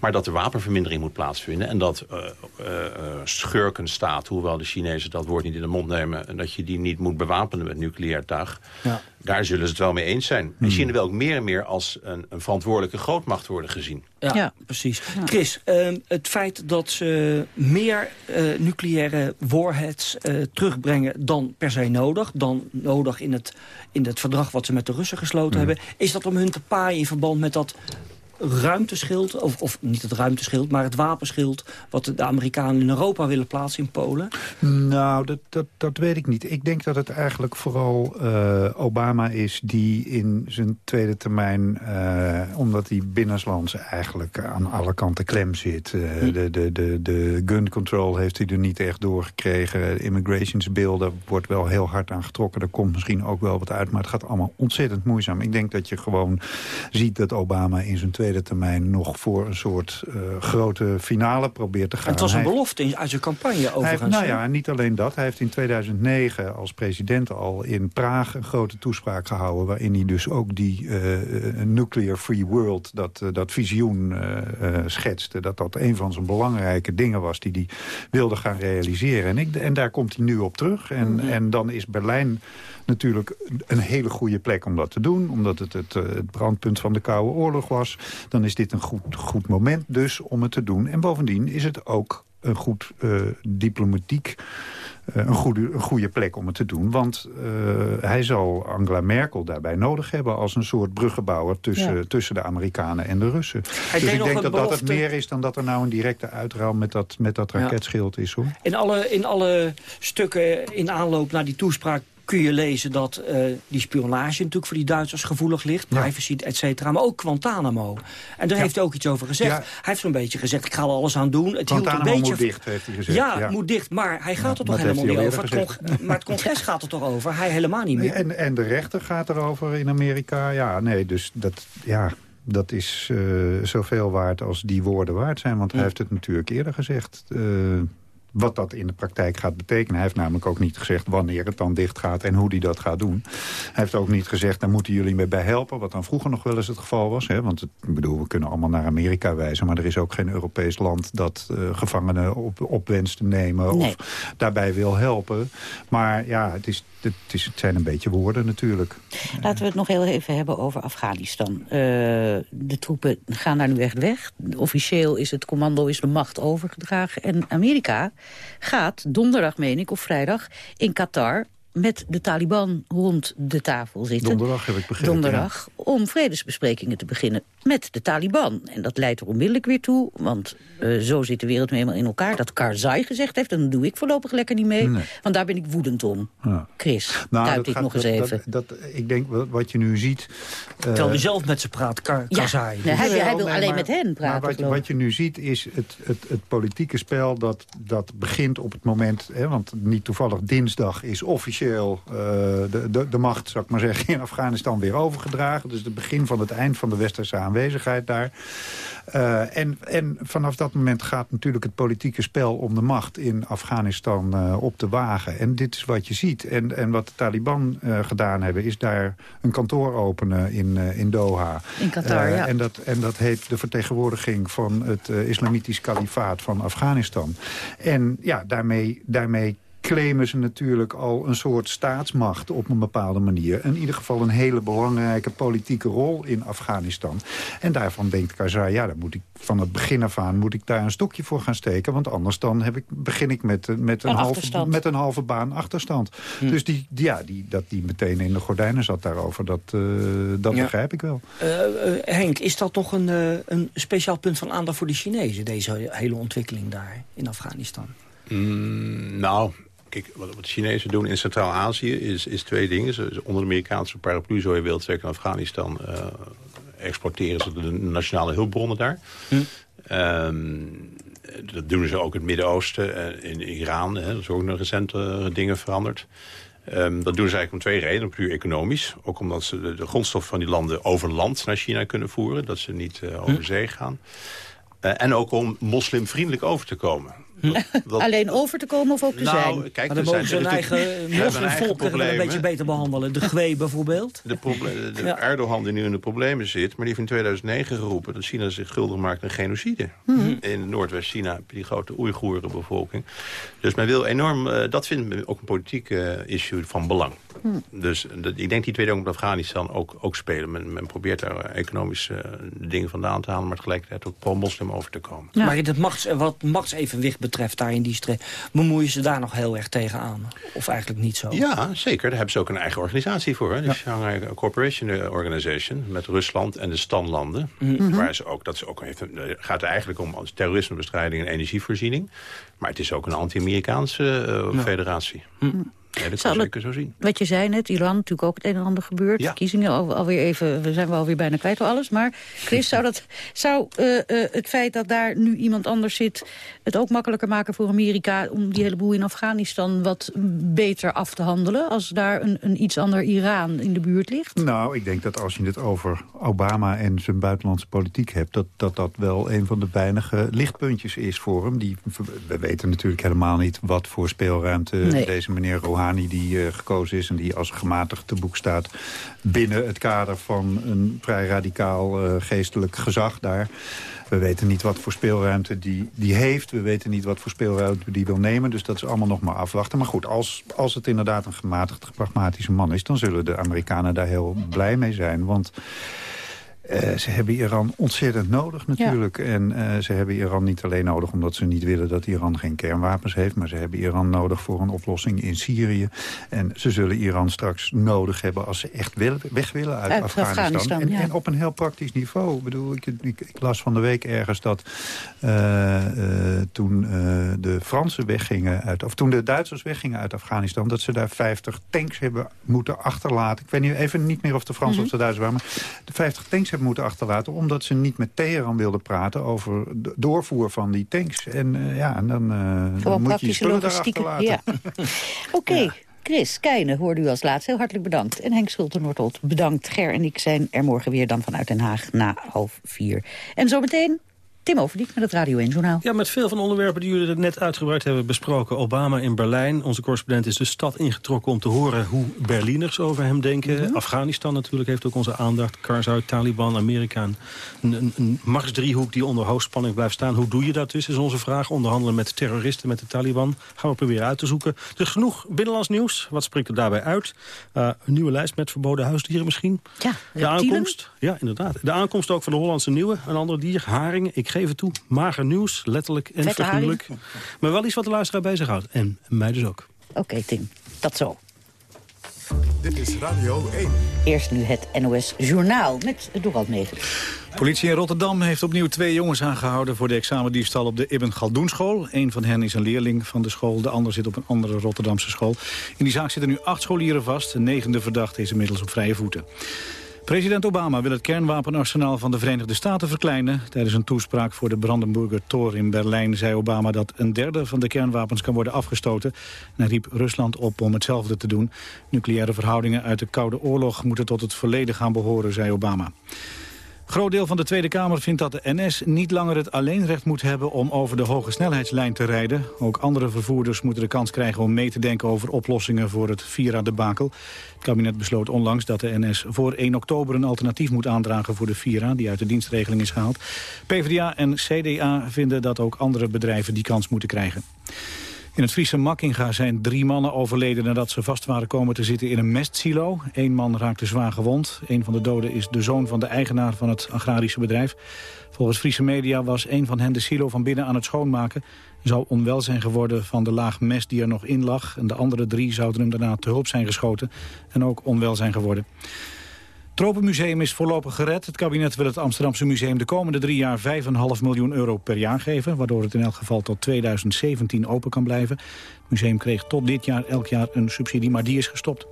Maar dat er wapenvermindering moet plaatsvinden. En dat eh eh, eh, schurkenstaat, hoewel de Chinezen dat woord niet in de mond nemen... en dat je die niet moet bewapenen met nucleair tuig... Ja. Daar zullen ze het wel mee eens zijn. En China wil ook meer en meer als een, een verantwoordelijke grootmacht worden gezien. Ja, precies. Chris, ehm, het feit dat ze meer eh, nucleaire warheads eh, terugbrengen dan per se nodig... dan nodig in het, in het verdrag wat ze met de Russen gesloten hebben... is dat om hun te paaien in verband met dat ruimteschild... Of, of niet het ruimteschild, maar het wapenschild... wat de Amerikanen in Europa willen plaatsen in Polen? Nou, dat, dat, dat weet ik niet. Ik denk dat het eigenlijk vooral eh, Obama is die in zijn tweede termijn... eh, omdat hij binnenlands eigenlijk aan alle kanten klem zit. eh, de, de, de, de gun control heeft hij er niet echt doorgekregen. Immigrations bill, daar wordt wel heel hard aan getrokken. Er komt misschien ook wel wat uit, maar het gaat allemaal ontzettend moeizaam. Ik denk dat je gewoon ziet dat Obama in zijn tweede termijn... nog voor een soort eh, grote finale probeert te gaan. En het was een belofte uit zijn campagne hij heeft, overigens. nou ja, en niet alleen dat. Hij heeft in 2009 als president al in Praag een grote toespraak gehouden... waarin hij dus ook die eh, eh, nuclear free world, dat, dat visioen schetste. Dat dat een van zijn belangrijke dingen was die hij wilde gaan realiseren. En, ik, en daar komt hij nu op terug. En, en dan is Berlijn natuurlijk een hele goede plek om dat te doen. Omdat het het, eh, het brandpunt van de Koude Oorlog was. Dan is dit een goed, goed moment dus om het te doen. En bovendien is het ook een goed eh, diplomatiek een, goede, een goede plek om het te doen. Want hij zal Angela Merkel daarbij nodig hebben... als een soort bruggenbouwer tussen, tussen de Amerikanen en de Russen. Hij dus ik denk dat dat het meer is dan dat er nou een directe uitruil met dat, met dat Ja. raketschild is. hoor. In alle, in alle stukken in aanloop naar die toespraak kun je lezen dat eh, die spionage natuurlijk voor die Duitsers gevoelig ligt. Privacy, et cetera. Maar ook Guantanamo. En daar heeft hij ook iets over gezegd. Ja. Hij heeft zo'n beetje gezegd, ik ga er alles aan doen. Het hield Guantanamo een beetje... moet dicht, heeft hij gezegd. Ja, moet dicht. Maar hij gaat er toch helemaal niet over. Het maar het congres gaat er toch over? Hij helemaal niet meer. En, en de rechter gaat erover in Amerika. Ja, nee, dus dat, ja, dat is eh, zoveel waard als die woorden waard zijn. Want hij heeft het natuurlijk eerder gezegd. eh, wat dat in de praktijk gaat betekenen. Hij heeft namelijk ook niet gezegd wanneer het dan dicht gaat en hoe hij dat gaat doen. Hij heeft ook niet gezegd, daar moeten jullie me bij helpen. Wat dan vroeger nog wel eens het geval was. Hè? Want het, ik bedoel, we kunnen allemaal naar Amerika wijzen. Maar er is ook geen Europees land dat eh, gevangenen op, op wenst te nemen. Nee. Of daarbij wil helpen. Maar ja, het, is, het, is, het zijn een beetje woorden natuurlijk. Laten we het nog heel even hebben over Afghanistan. Eh, de troepen gaan daar nu echt weg. Officieel is het commando, is de macht overgedragen. En Amerika gaat donderdag, meen ik, of vrijdag... in Qatar met de Taliban rond de tafel zitten. Donderdag heb ik begrepen. Donderdag, om vredesbesprekingen te beginnen met de Taliban. En dat leidt er onmiddellijk weer toe, want eh, zo zit de wereld nu eenmaal in elkaar... dat Karzai gezegd heeft, en dat doe ik voorlopig lekker niet mee. Nee. Want daar ben ik woedend om. Ja. Chris, Nou, duid dit gaat- nog eens dat- even. Dat, dat, ik denk wat, je nu ziet... eh, Terwijl hij zelf met ze praat, Kar Ja, Karzai. nee, hij, wil nee, alleen maar- met hen praten, Maar wat, ik. wat je nu ziet is het, het, het politieke spel dat, dat begint op het moment... Hè, want niet toevallig dinsdag is officieel eh, de, de, de macht, zou ik maar zeggen... in Afghanistan weer overgedragen. Dus het begin van het eind van de westerse aanwezigheid daar. Eh, en, en vanaf dat moment gaat natuurlijk het politieke spel om de macht in Afghanistan eh, op te wagen. En dit is wat je ziet. En, en wat de Taliban gedaan hebben, is daar een kantoor openen in, in Doha. In Qatar, ja. En dat, en dat heet de vertegenwoordiging van het islamitisch kalifaat van Afghanistan. En ja, daarmee, daarmee claimen ze natuurlijk al een soort staatsmacht op een bepaalde manier. In ieder geval een hele belangrijke politieke rol in Afghanistan. En daarvan denkt Karzai, ja, dan moet ik van het begin af aan moet ik daar een stokje voor gaan steken. Want anders dan heb ik, begin ik met, eh, met, een, Een halve, met een halve baan achterstand. Dus die, die- ja, die, dat die meteen in de gordijnen zat daarover, dat, eh, dat Ja. begrijp ik wel. Eh, Henk, is dat toch een, eh, een speciaal punt van aandacht voor de Chinezen... deze hele ontwikkeling daar in Afghanistan? Mm, nou, kijk, wat, wat de Chinezen doen in Centraal-Azië is, is twee dingen. Ze, onder de Amerikaanse paraplu, zo je wilt, zeker in Afghanistan... eh, exporteren ze de nationale hulpbronnen daar. Ehm, dat doen ze ook in het Midden-Oosten, in Iran. Hè, dat is ook nog recente eh, dingen veranderd. Ehm, dat doen ze eigenlijk om twee redenen. Puur economisch. Ook omdat ze de, de grondstof van die landen over land naar China kunnen voeren. Dat ze niet eh, over zee gaan. En ook om moslimvriendelijk over te komen. Dat- [laughs] Alleen over te komen of ook te Nou, zijn? kijk, Maar er dan zijn mogen ze hun eigen [laughs] we hebben een moslimvolkeren beetje beter behandelen. De Gwee bijvoorbeeld. De, de Ja. Erdogan die nu in de problemen zit... maar die heeft in 2009 geroepen dat China zich schuldig maakt aan genocide. Mhm. In Noordwest-China die grote Oeigoerenbevolking. Dus men wil enorm... eh, dat vindt men ook een politiek eh, issue van belang. Hm. Dus dat- ik denk die twee dingen op Afghanistan ook, ook spelen. Men, men probeert daar eh, economisch eh, dingen vandaan te halen... maar tegelijkertijd ook pro-moslim over te komen. Maar het machts, wat machtsevenwicht betreft daar in die strijd... bemoeien ze daar nog heel erg tegenaan? Of eigenlijk niet zo? Ja, zeker. Daar hebben ze ook een eigen organisatie voor. Hè? De Shanghai Cooperation Organization met Rusland en de standlanden. Mhm. Waar ze ook, dat ze ook even, het gaat er eigenlijk om als terrorismebestrijding en energievoorziening. Maar het is ook een anti-Amerikaanse eh, Ja. federatie. Nee, dat Zal kan zeker zo zien. Wat je zei net, Iran, natuurlijk ook het een en ander gebeurd. Ja. Verkiezingen al, alweer even, we zijn wel alweer bijna kwijt door alles. Maar Chris, zou, dat, zou eh, eh, het feit dat daar nu iemand anders zit... het ook makkelijker maken voor Amerika... om die hele boel in Afghanistan wat beter af te handelen... als daar een, een iets ander Iran in de buurt ligt? Nou, ik denk dat als je het over Obama en zijn buitenlandse politiek hebt... dat dat, dat wel een van de weinige lichtpuntjes is voor hem. Die, we weten natuurlijk helemaal niet wat voor speelruimte Nee. deze meneer Rouhani... die eh, gekozen is en die als gematigd te boek staat... binnen het kader van een vrij radicaal eh, geestelijk gezag daar... We weten niet wat voor speelruimte die, die heeft. We weten niet wat voor speelruimte die wil nemen. Dus dat is allemaal nog maar afwachten. Maar goed, als, als het inderdaad een gematigde, pragmatische man is... dan zullen de Amerikanen daar heel blij mee zijn. Want Uh, ze hebben Iran ontzettend nodig natuurlijk. En uh, ze hebben Iran niet alleen nodig omdat ze niet willen dat Iran geen kernwapens heeft... maar ze hebben Iran nodig voor een oplossing in Syrië. En ze zullen Iran straks nodig hebben als ze echt weg willen uit, uit Afghanistan. Afghanistan en, ja. en, op een heel praktisch niveau. Ik, bedoel, ik, ik, ik las van de week ergens dat uh, toen de Fransen weggingen... Uit, of toen de Duitsers weggingen uit Afghanistan... dat ze daar 50 tanks hebben moeten achterlaten. Ik weet niet, even niet meer of de Fransen mm -hmm. of de Duitsers waren... maar de 50 tanks hebben moeten achterlaten... omdat ze niet met Teheran wilden praten over de doorvoer van die tanks. En uh, ja, en dan, uh, dan moet je je spullen daar achterlaten. Ja. [laughs] Oké. Okay. Ja. Chris Keijnen hoorde u als laatste. Heel hartelijk bedankt. En Henk Schulte-Noordholt, bedankt. Ger en ik zijn er morgen weer dan vanuit Den Haag na half vier. En zometeen Tim Overdiek met het Radio 1 Journaal. Ja, met veel van de onderwerpen die jullie net uitgebreid hebben besproken. Obama in Berlijn. Onze correspondent is de stad ingetrokken om te horen hoe Berliners over hem denken. Mm -hmm. Afghanistan natuurlijk heeft ook onze aandacht. Karzai, Taliban, Amerika. Een, een, een machtsdriehoek die onder hoogspanning blijft staan. Hoe doe je dat dus, is onze vraag. Onderhandelen met terroristen, met de Taliban. Gaan we proberen uit te zoeken. Dus genoeg binnenlands nieuws. Wat spreekt er daarbij uit? Uh, een nieuwe lijst met verboden huisdieren misschien. Ja, de aankomst. Ja, inderdaad. De aankomst ook van de Hollandse nieuwe. Een ander dier, haringen. Ik geef het toe. Mager nieuws, letterlijk en Vette figuurlijk. Maar wel iets wat de luisteraar bezighoudt. En mij dus ook. Oké, okay, Tim. Dat zo. Dit is Radio 1. Eerst nu het NOS Journaal met Dorald Megens. Politie in Rotterdam heeft opnieuw twee jongens aangehouden... voor de examendiefstal op de Ibn Galdoenschool. Een van hen is een leerling van de school, de ander zit op een andere Rotterdamse school. In die zaak zitten nu acht scholieren vast. De negende verdachte is inmiddels op vrije voeten. President Obama wil het kernwapenarsenaal van de Verenigde Staten verkleinen. Tijdens een toespraak voor de Brandenburger Tor in Berlijn zei Obama dat een derde van de kernwapens kan worden afgestoten. En hij riep Rusland op om hetzelfde te doen. Nucleaire verhoudingen uit de Koude Oorlog moeten tot het verleden gaan behoren, zei Obama. Groot deel van de Tweede Kamer vindt dat de NS niet langer het alleenrecht moet hebben om over de hoge snelheidslijn te rijden. Ook andere vervoerders moeten de kans krijgen om mee te denken over oplossingen voor het Vira-debakel. Het kabinet besloot onlangs dat de NS voor 1 oktober een alternatief moet aandragen voor de Vira, die uit de dienstregeling is gehaald. PvdA en CDA vinden dat ook andere bedrijven die kans moeten krijgen. In het Friese Makkinga zijn drie mannen overleden nadat ze vast waren komen te zitten in een mestsilo. Eén man raakte zwaar gewond. Een van de doden is de zoon van de eigenaar van het agrarische bedrijf. Volgens Friese media was een van hen de silo van binnen aan het schoonmaken. Zou onwel zijn geworden van de laag mest die er nog in lag. En de andere drie zouden hem daarna te hulp zijn geschoten en ook onwel zijn geworden. Tropenmuseum is voorlopig gered. Het kabinet wil het Amsterdamse museum de komende drie jaar 5,5 miljoen euro per jaar geven. Waardoor het in elk geval tot 2017 open kan blijven. Het museum kreeg tot dit jaar elk jaar een subsidie, maar die is gestopt.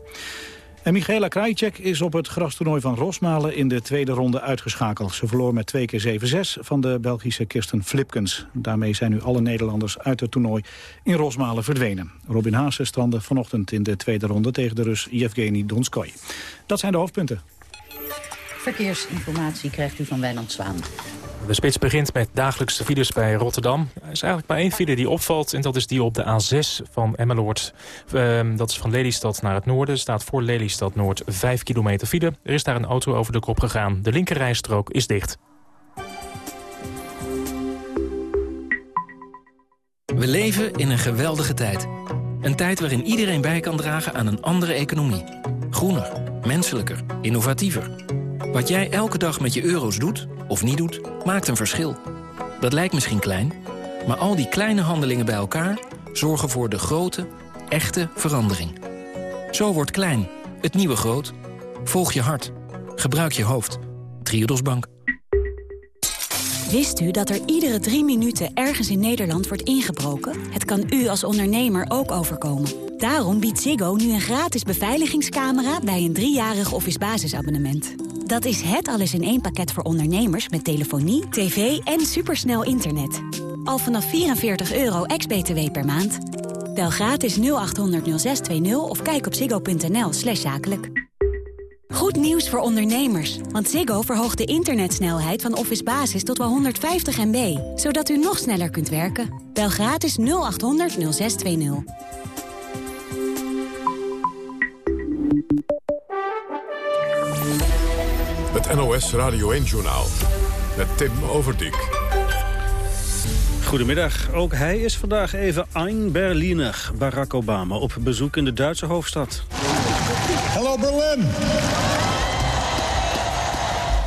En Michaela Krajicek is op het grastoernooi van Rosmalen in de tweede ronde uitgeschakeld. Ze verloor met 2 keer 7-6 van de Belgische Kirsten Flipkens. Daarmee zijn nu alle Nederlanders uit het toernooi in Rosmalen verdwenen. Robin Haase strandde vanochtend in de tweede ronde tegen de Rus Yevgeny Donskoy. Dat zijn de hoofdpunten. Verkeersinformatie krijgt u van Wijnand Zwaan. De spits begint met dagelijkse files bij Rotterdam. Er is eigenlijk maar één file die opvalt en dat is die op de A6 van Emmeloord. Uh, dat is van Lelystad naar het noorden. staat voor Lelystad Noord 5 kilometer file. Er is daar een auto over de kop gegaan. De linkerrijstrook is dicht. We leven in een geweldige tijd. Een tijd waarin iedereen bij kan dragen aan een andere economie. Groener, menselijker, innovatiever. Wat jij elke dag met je euro's doet, of niet doet, maakt een verschil. Dat lijkt misschien klein, maar al die kleine handelingen bij elkaar... zorgen voor de grote, echte verandering. Zo wordt klein, het nieuwe groot. Volg je hart. Gebruik je hoofd. Triodos Bank. Wist u dat er iedere drie minuten ergens in Nederland wordt ingebroken? Het kan u als ondernemer ook overkomen. Daarom biedt Ziggo nu een gratis beveiligingscamera... bij een driejarig office basisabonnement. Dat is het alles in één pakket voor ondernemers met telefonie, tv en supersnel internet. Al vanaf 44 euro ex-BTW per maand. Bel gratis 0800 0620 of kijk op ziggo.nl slash zakelijk. Goed nieuws voor ondernemers, want Ziggo verhoogt de internetsnelheid van Office Basis tot wel 150 MB, zodat u nog sneller kunt werken. Bel gratis 0800 0620. NOS Radio 1-journaal met Tim Overdijk. Goedemiddag. Ook hij is vandaag even ein Berliner, Barack Obama, op bezoek in de Duitse hoofdstad. Hello Berlin.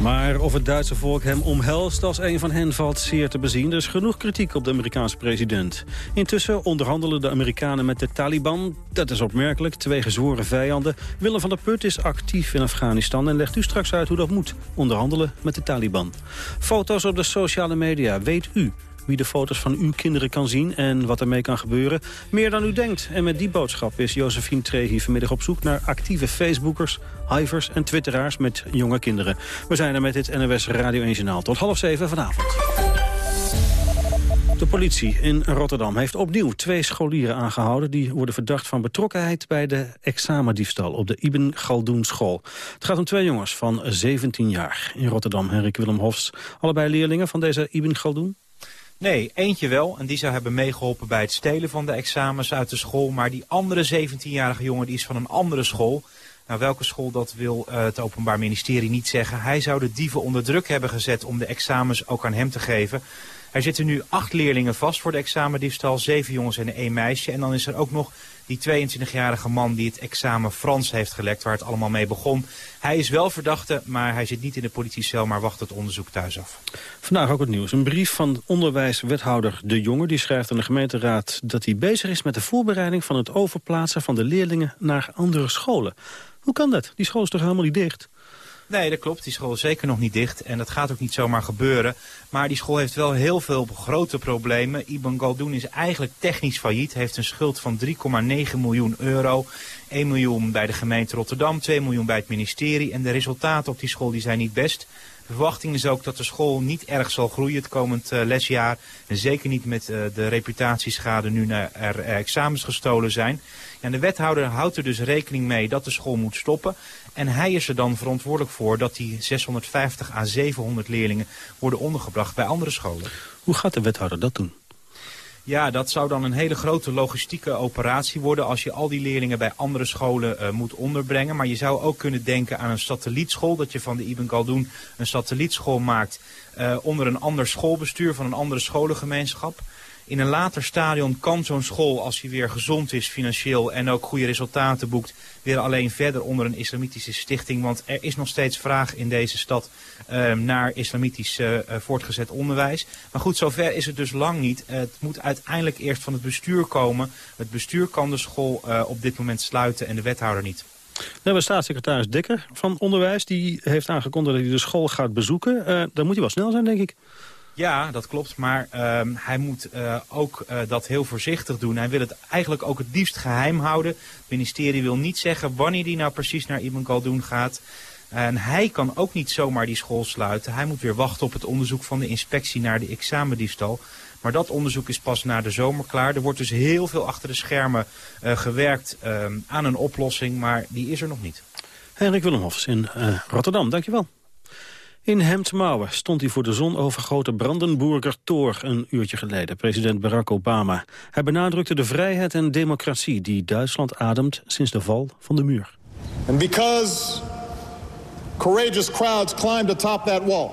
Maar of het Duitse volk hem omhelst als een van hen valt zeer te bezien. Er is genoeg kritiek op de Amerikaanse president. Intussen onderhandelen de Amerikanen met de Taliban. Dat is opmerkelijk, twee gezworen vijanden. Willem van der Put is actief in Afghanistan... en legt u straks uit hoe dat moet, onderhandelen met de Taliban. Foto's op de sociale media, weet u wie de foto's van uw kinderen kan zien en wat ermee kan gebeuren. Meer dan u denkt. En met die boodschap is Josephine Trehi vanmiddag op zoek naar actieve Facebookers, hivers en twitteraars met jonge kinderen. We zijn er met dit NOS Radio 1 Journaal. Tot half zeven vanavond. De politie in Rotterdam heeft opnieuw twee scholieren aangehouden... die worden verdacht van betrokkenheid bij de examendiefstal op de Ibn Galdoen school. Het gaat om twee jongens van 17 jaar in Rotterdam. Henrik Willem Hofs, allebei leerlingen van deze Ibn Galdoen? Nee, eentje wel. En die zou hebben meegeholpen bij het stelen van de examens uit de school. Maar die andere 17-jarige jongen die is van een andere school. Nou, welke school dat wil uh, het Openbaar Ministerie niet zeggen. Hij zou de dieven onder druk hebben gezet om de examens ook aan hem te geven. Er zitten nu acht leerlingen vast voor de examendiefstal. Zeven jongens en één meisje. En dan is er ook nog die 22-jarige man die het examen Frans heeft gelekt, waar het allemaal mee begon. Hij is wel verdachte, maar hij zit niet in de politiecel, maar wacht het onderzoek thuis af. Vandaag ook het nieuws. Een brief van onderwijswethouder De Jonge. Die schrijft aan de gemeenteraad dat hij bezig is met de voorbereiding van het overplaatsen van de leerlingen naar andere scholen. Hoe kan dat? Die school is toch helemaal niet dicht? Nee, dat klopt. Die school is zeker nog niet dicht. En dat gaat ook niet zomaar gebeuren. Maar die school heeft wel heel veel grote problemen. Ibn Galdoen is eigenlijk technisch failliet. Heeft een schuld van 3,9 miljoen euro. 1 miljoen bij de gemeente Rotterdam, 2 miljoen bij het ministerie. En de resultaten op die school die zijn niet best. De verwachting is ook dat de school niet erg zal groeien het komend uh, lesjaar. En zeker niet met uh, de reputatieschade nu er uh, examens gestolen zijn. En de wethouder houdt er dus rekening mee dat de school moet stoppen. En hij is er dan verantwoordelijk voor dat die 650 à 700 leerlingen worden ondergebracht bij andere scholen. Hoe gaat de wethouder dat doen? Ja, dat zou dan een hele grote logistieke operatie worden als je al die leerlingen bij andere scholen uh, moet onderbrengen. Maar je zou ook kunnen denken aan een satellietschool, dat je van de Ibn Galdoen een satellietschool maakt uh, onder een ander schoolbestuur van een andere scholengemeenschap. In een later stadion kan zo'n school, als hij weer gezond is financieel en ook goede resultaten boekt, weer alleen verder onder een islamitische stichting. Want er is nog steeds vraag in deze stad uh, naar islamitisch uh, voortgezet onderwijs. Maar goed, zover is het dus lang niet. het moet uiteindelijk eerst van het bestuur komen. Het bestuur kan de school uh, op dit moment sluiten en de wethouder niet. We hebben staatssecretaris Dekker van Onderwijs. Die heeft aangekondigd dat hij de school gaat bezoeken. Dan moet hij wel snel zijn, denk ik. Ja, dat klopt. Maar uh, hij moet uh, ook uh, dat heel voorzichtig doen. Hij wil het eigenlijk ook het liefst geheim houden. Het ministerie wil niet zeggen wanneer hij nou precies naar Ibn Galdoen gaat. En hij kan ook niet zomaar die school sluiten. Hij moet weer wachten op het onderzoek van de inspectie naar de examendiefstal. Maar dat onderzoek is pas na de zomer klaar. Er wordt dus heel veel achter de schermen uh, gewerkt uh, aan een oplossing, maar die is er nog niet. Henrik Willemhofs in Rotterdam, dankjewel. In Hemdsmouwen stond hij voor de zonovergoten Brandenburger Tor een uurtje geleden, president Barack Obama. Hij benadrukte de vrijheid en democratie die Duitsland ademt sinds de val van de muur. And because courageous crowds climbed atop that wall,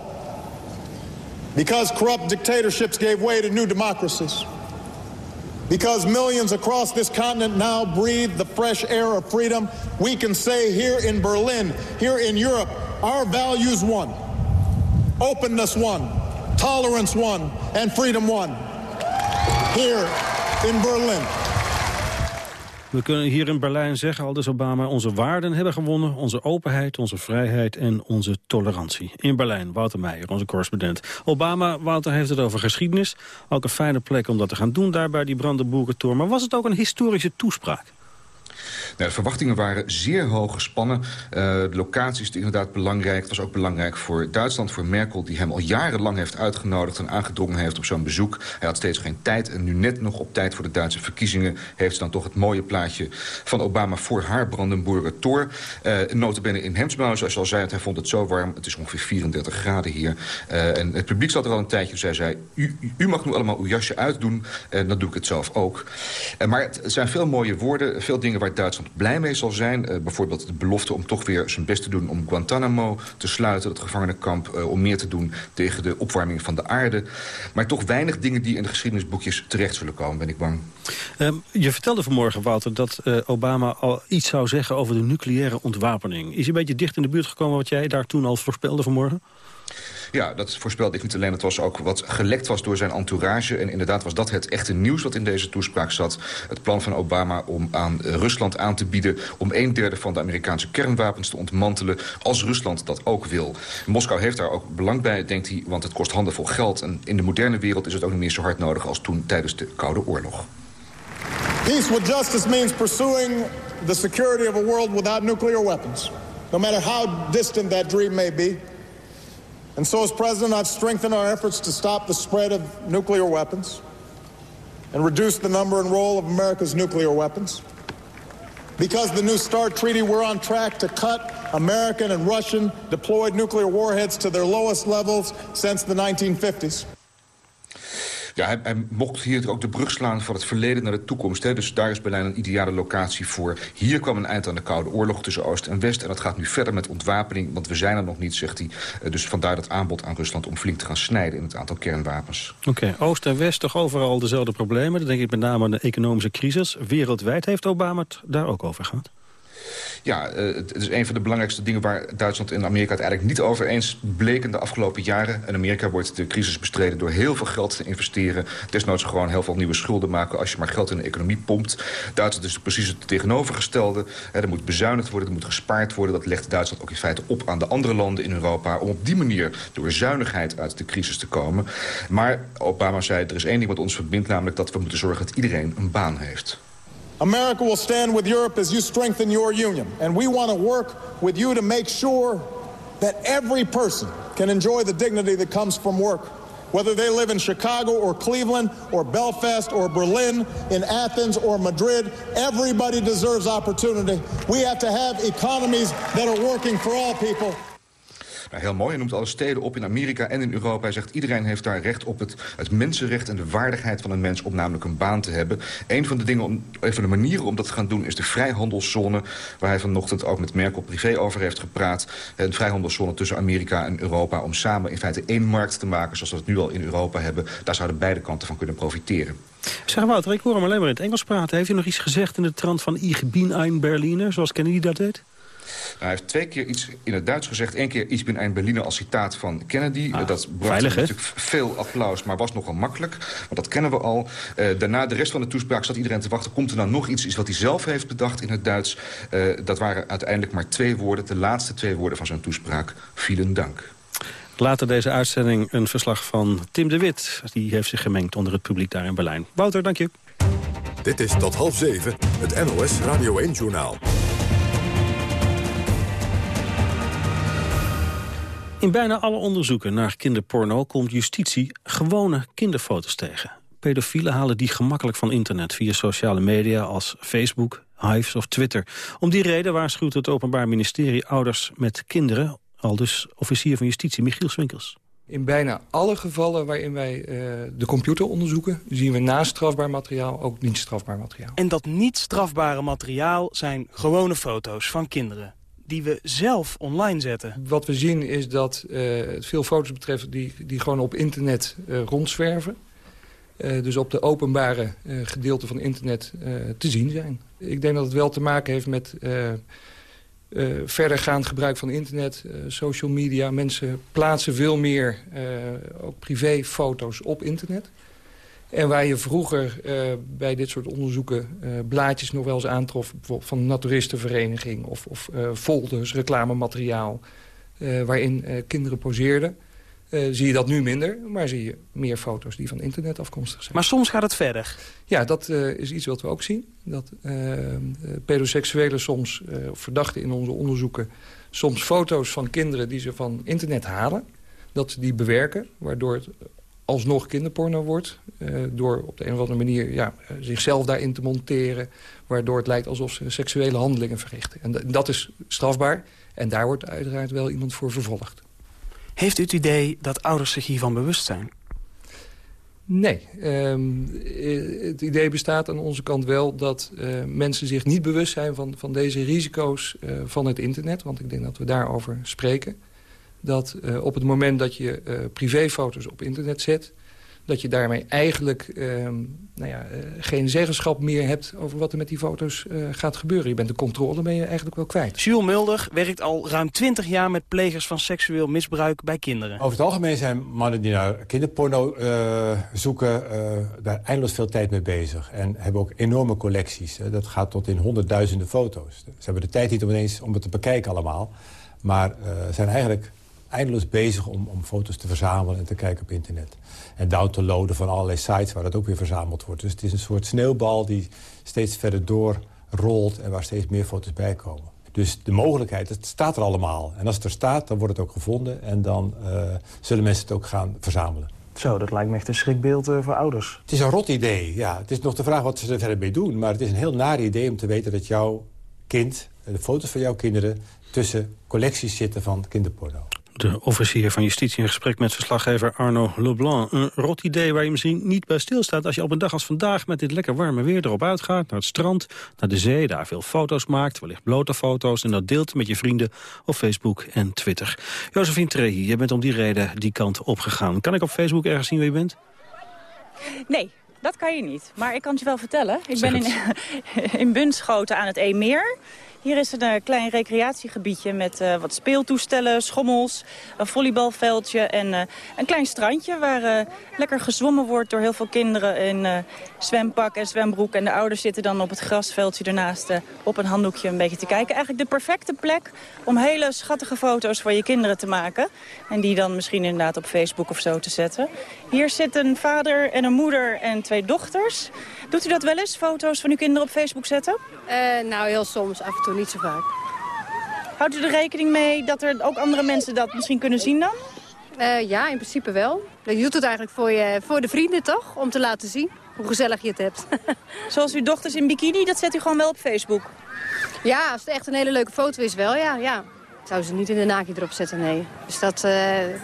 because corrupt dictatorships gave way to new democracies, because millions across this continent now breathe the fresh air of freedom, we can say here in Berlin, here in Europe, our values won. Openness won, tolerance won, and freedom won. Here in Berlin. We kunnen hier in Berlijn zeggen, aldus Obama, onze waarden hebben gewonnen. Onze openheid, onze vrijheid en onze tolerantie. In Berlijn, Wouter Meijer, onze correspondent. Obama, Wouter heeft het over geschiedenis. Ook een fijne plek om dat te gaan doen daar bij die Brandenburger Maar was het ook een historische toespraak? Nou, de verwachtingen waren zeer hoog gespannen. Uh, de locatie is inderdaad belangrijk. Het was ook belangrijk voor Duitsland, voor Merkel... die hem al jarenlang heeft uitgenodigd en aangedrongen heeft op zo'n bezoek. Hij had steeds geen tijd en nu net nog op tijd voor de Duitse verkiezingen... heeft ze dan toch het mooie plaatje van Obama voor haar Brandenburger Tor. Uh, in Hemsbouw, zoals je al zei, hij vond het zo warm. Het is ongeveer 34 graden hier. Uh, en het publiek zat er al een tijdje. Zij zei, u, u mag nu allemaal uw jasje uitdoen. En dan doe ik het zelf ook. maar het zijn veel mooie woorden, veel dingen waar Duitsland blij mee zal zijn. Uh, bijvoorbeeld de belofte om toch weer zijn best te doen om Guantanamo te sluiten. Het gevangenenkamp uh, om meer te doen tegen de opwarming van de aarde. Maar toch weinig dingen die in de geschiedenisboekjes terecht zullen komen, ben ik bang. Um, je vertelde vanmorgen, Wouter, dat uh, Obama al iets zou zeggen over de nucleaire ontwapening. Is hij een beetje dicht in de buurt gekomen wat jij daar toen al voorspelde vanmorgen? Ja, dat voorspelde ik niet alleen. Het was ook wat gelekt was door zijn entourage. En inderdaad was dat het echte nieuws wat in deze toespraak zat. Het plan van Obama om aan Rusland aan te bieden... om een derde van de Amerikaanse kernwapens te ontmantelen... als Rusland dat ook wil. Moskou heeft daar ook belang bij, denkt hij, want het kost handenvol geld. En in de moderne wereld is het ook niet meer zo hard nodig... als toen tijdens de Koude Oorlog. Peace with justice means pursuing the security of a world without nuclear weapons. No matter how distant that dream may be... And so, as president, I've strengthened our efforts to stop the spread of nuclear weapons and reduce the number and role of America's nuclear weapons. Because the New START treaty, we're on track to cut American and Russian deployed nuclear warheads to their lowest levels since the 1950s. Ja, hij, mocht hier ook de brug slaan van het verleden naar de toekomst. Hè. Dus daar is Berlijn een ideale locatie voor. Hier kwam een eind aan de Koude Oorlog tussen Oost en West. En dat gaat nu verder met ontwapening, want we zijn er nog niet, zegt hij. Uh, dus vandaar dat aanbod aan Rusland om flink te gaan snijden in het aantal kernwapens. Oké, Oost en West toch overal dezelfde problemen. Dan denk ik met name aan de economische crisis. Wereldwijd heeft Obama het daar ook over gehad. Ja, uh, het is een van de belangrijkste dingen waar Duitsland en Amerika het eigenlijk niet over eens bleken de afgelopen jaren. In Amerika wordt de crisis bestreden door heel veel geld te investeren. Desnoods gewoon heel veel nieuwe schulden maken als je maar geld in de economie pompt. Duitsland is precies het tegenovergestelde. Er moet bezuinigd worden, er moet gespaard worden. Dat legt Duitsland ook in feite op aan de andere landen in Europa... om op die manier door zuinigheid uit de crisis te komen. Maar Obama zei, er is één ding wat ons verbindt... namelijk dat we moeten zorgen dat iedereen een baan heeft. America will stand with Europe as you strengthen your union. And we want to work with you to make sure that every person can enjoy the dignity that comes from work. Whether they live in Chicago or Cleveland or Belfast or Berlin, in Athens or Madrid, everybody deserves opportunity. We have to have economies that are working for all people. Nou, heel mooi. Hij noemt alle steden op in Amerika en in Europa. Hij zegt iedereen heeft daar recht op het, het mensenrecht en de waardigheid van een mens... om namelijk een baan te hebben. Een van de, dingen een van de manieren om dat te gaan doen is de vrijhandelszone... waar hij vanochtend ook met Merkel privé over heeft gepraat. Een vrijhandelszone tussen Amerika en Europa... om samen in feite één markt te maken zoals we het nu al in Europa hebben. Daar zouden beide kanten van kunnen profiteren. Zeg Wouter, ik hoor hem alleen maar in het Engels praten. Heeft u nog iets gezegd in de trant van Ich bin ein Berliner, zoals Kennedy dat deed? Hij heeft twee keer iets in het Duits gezegd. Eén keer iets binnen een Berliner als citaat van Kennedy. Ah, dat bracht natuurlijk veel applaus, maar was nogal makkelijk. Want dat kennen we al. Uh, daarna, de rest van de toespraak, zat iedereen te wachten. Komt er nou nog iets, iets wat hij zelf heeft bedacht in het Duits? Uh, dat waren uiteindelijk maar twee woorden. De laatste twee woorden van zijn toespraak. Vielen dank. Later deze uitzending een verslag van Tim de Wit. Die heeft zich gemengd onder het publiek daar in Berlijn. Wouter, dank je. Dit is tot half zeven, het NOS Radio 1-journaal. In bijna alle onderzoeken naar kinderporno komt justitie gewone kinderfoto's tegen. Pedofielen halen die gemakkelijk van internet via sociale media als Facebook, Hives of Twitter. Om die reden waarschuwt het Openbaar Ministerie ouders met kinderen, al dus officier van justitie Michiel Swinkels. In bijna alle gevallen waarin wij uh, de computer onderzoeken... zien we naast strafbaar materiaal ook niet strafbaar materiaal. En dat niet strafbare materiaal zijn gewone foto's van kinderen die we zelf online zetten. Wat we zien is dat uh, het veel foto's betreft die, die gewoon op internet uh, rondzwerven. Uh, dus op de openbare gedeelte van internet te zien zijn. Ik denk dat het wel te maken heeft met verdergaand gebruik van internet, social media. Mensen plaatsen veel meer ook privéfoto's op internet. En waar je vroeger uh, bij dit soort onderzoeken uh, blaadjes nog wel eens aantrof... bijvoorbeeld van een naturistenvereniging of, of uh, folders, reclamemateriaal... waarin kinderen poseerden, zie je dat nu minder. Maar zie je meer foto's die van internet afkomstig zijn. Maar soms gaat het verder. Ja, dat is iets wat we ook zien. Dat pedoseksuelen soms, verdachten in onze onderzoeken... soms foto's van kinderen die ze van internet halen... dat ze die bewerken, waardoor het alsnog kinderporno wordt. Uh, door op de een of andere manier ja, zichzelf daarin te monteren. Waardoor het lijkt alsof ze seksuele handelingen verrichten. En dat is strafbaar. En daar wordt uiteraard wel iemand voor vervolgd. Heeft u het idee dat ouders zich hiervan bewust zijn? Nee. Ehm, het idee bestaat aan onze kant wel dat uh, mensen zich niet bewust zijn van, van deze risico's uh, van het internet. Want ik denk dat we daarover spreken. Dat uh, op het moment dat je privéfoto's op internet zet dat je daarmee eigenlijk ehm, nou ja, uh, geen zeggenschap meer hebt... over wat er met die foto's uh, gaat gebeuren. Je bent de controle ben je eigenlijk wel kwijt. Jules Mulder werkt al ruim 20 jaar met plegers van seksueel misbruik bij kinderen. Over het algemeen zijn mannen die naar kinderporno uh, zoeken... daar eindeloos veel tijd mee bezig. En hebben ook enorme collecties. Dat gaat tot in honderdduizenden foto's. Ze hebben de tijd niet om ineens om het te bekijken allemaal. Maar zijn eigenlijk eindeloos bezig om, om foto's te verzamelen en te kijken op internet. En down te loaden van allerlei sites waar dat ook weer verzameld wordt. Dus het is een soort sneeuwbal die steeds verder doorrolt en waar steeds meer foto's bij komen. Dus de mogelijkheid, het staat er allemaal. En als het er staat, dan wordt het ook gevonden. En dan uh, zullen mensen het ook gaan verzamelen. Zo, dat lijkt me echt een schrikbeeld uh, voor ouders. Het is een rot idee, ja. Het is nog de vraag wat ze er verder mee doen. Maar het is een heel naar idee om te weten dat jouw kind... de foto's van jouw kinderen tussen collecties zitten van kinderporno de officier van justitie in gesprek met verslaggever Arno Leblanc. Een rot idee waar je misschien niet bij stilstaat... als je op een dag als vandaag met dit lekker warme weer erop uitgaat... naar het strand, naar de zee, daar veel foto's maakt... wellicht blote foto's en dat deelt met je vrienden op Facebook en Twitter. Josephine Trehi, je bent om die reden die kant opgegaan. Kan ik op Facebook ergens zien wie je bent? Nee, dat kan je niet. Maar ik kan het je wel vertellen. Ik ben in, [laughs] in Bunschoten aan het Eemmeer. Hier is een klein recreatiegebiedje met uh, wat speeltoestellen, schommels, een volleybalveldje en uh, een klein strandje waar lekker gezwommen wordt door heel veel kinderen in zwempak en zwembroek. En de ouders zitten dan op het grasveldje ernaast op een handdoekje een beetje te kijken. Eigenlijk de perfecte plek om hele schattige foto's voor je kinderen te maken. En die dan misschien inderdaad op Facebook of zo te zetten. Hier zit een vader en een moeder en twee dochters. Doet u dat wel eens, foto's van uw kinderen op Facebook zetten? nou, heel soms, af en toe niet zo vaak. Houdt u er rekening mee dat er ook andere mensen dat misschien kunnen zien dan? Uh, ja, in principe wel. Je doet het eigenlijk voor, je, voor de vrienden toch? Om te laten zien hoe gezellig je het hebt. [laughs] Zoals uw dochters in bikini, dat zet u gewoon wel op Facebook? Ja, als het echt een hele leuke foto is wel, ja. ja. Zou ze niet in de naakje erop zetten, nee. Dus dat, uh,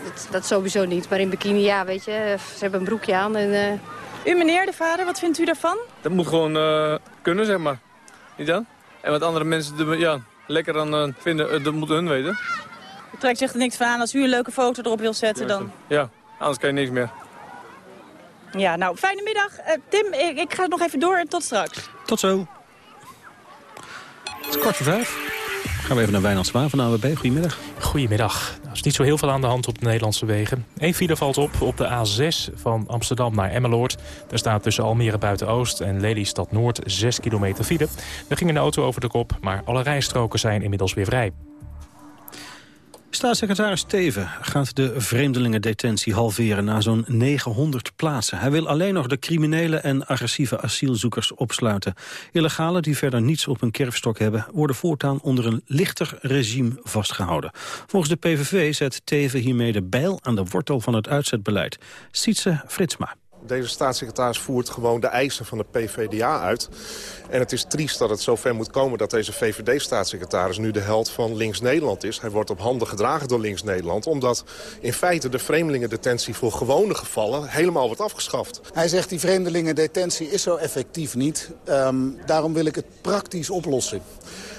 dat, dat, sowieso niet. Maar in bikini, ja, weet je, ze hebben een broekje aan. En, uh... U meneer, de vader, wat vindt u daarvan? Dat moet gewoon kunnen, zeg maar. Niet dan? En wat andere mensen ja, lekker dan uh, vinden, uh, dat moeten hun weten. U trekt zich er niks van aan als u een leuke foto erop wil zetten dan? Ja, anders kan je niks meer. Ja, nou, fijne middag. Uh, Tim, ik, ik, ga nog even door en tot straks. Tot zo. Het is kwart voor vijf. Gaan we even naar Wijnand Zwaan van de AWB. Goedemiddag. Goedemiddag. Er is niet zo heel veel aan de hand op de Nederlandse wegen. Eén file valt op op de A6 van Amsterdam naar Emmeloord. Daar staat tussen Almere Buiten-Oost en Lelystad Noord 6 kilometer file. Er ging een auto over de kop, maar alle rijstroken zijn inmiddels weer vrij. Staatssecretaris Teven gaat de vreemdelingendetentie halveren naar zo'n 900 plaatsen. Hij wil alleen nog de criminele en agressieve asielzoekers opsluiten. Illegalen die verder niets op hun kerfstok hebben... worden voortaan onder een lichter regime vastgehouden. Volgens de PVV zet Teven hiermee de bijl aan de wortel van het uitzetbeleid. Sietse Fritsma. Deze staatssecretaris voert gewoon de eisen van de PVDA uit. En het is triest dat het zover moet komen dat deze VVD-staatssecretaris... nu de held van Links-Nederland is. Hij wordt op handen gedragen door Links-Nederland... omdat in feite de vreemdelingendetentie voor gewone gevallen... helemaal wordt afgeschaft. Hij zegt die vreemdelingendetentie is zo effectief niet. Um, daarom wil ik het praktisch oplossen.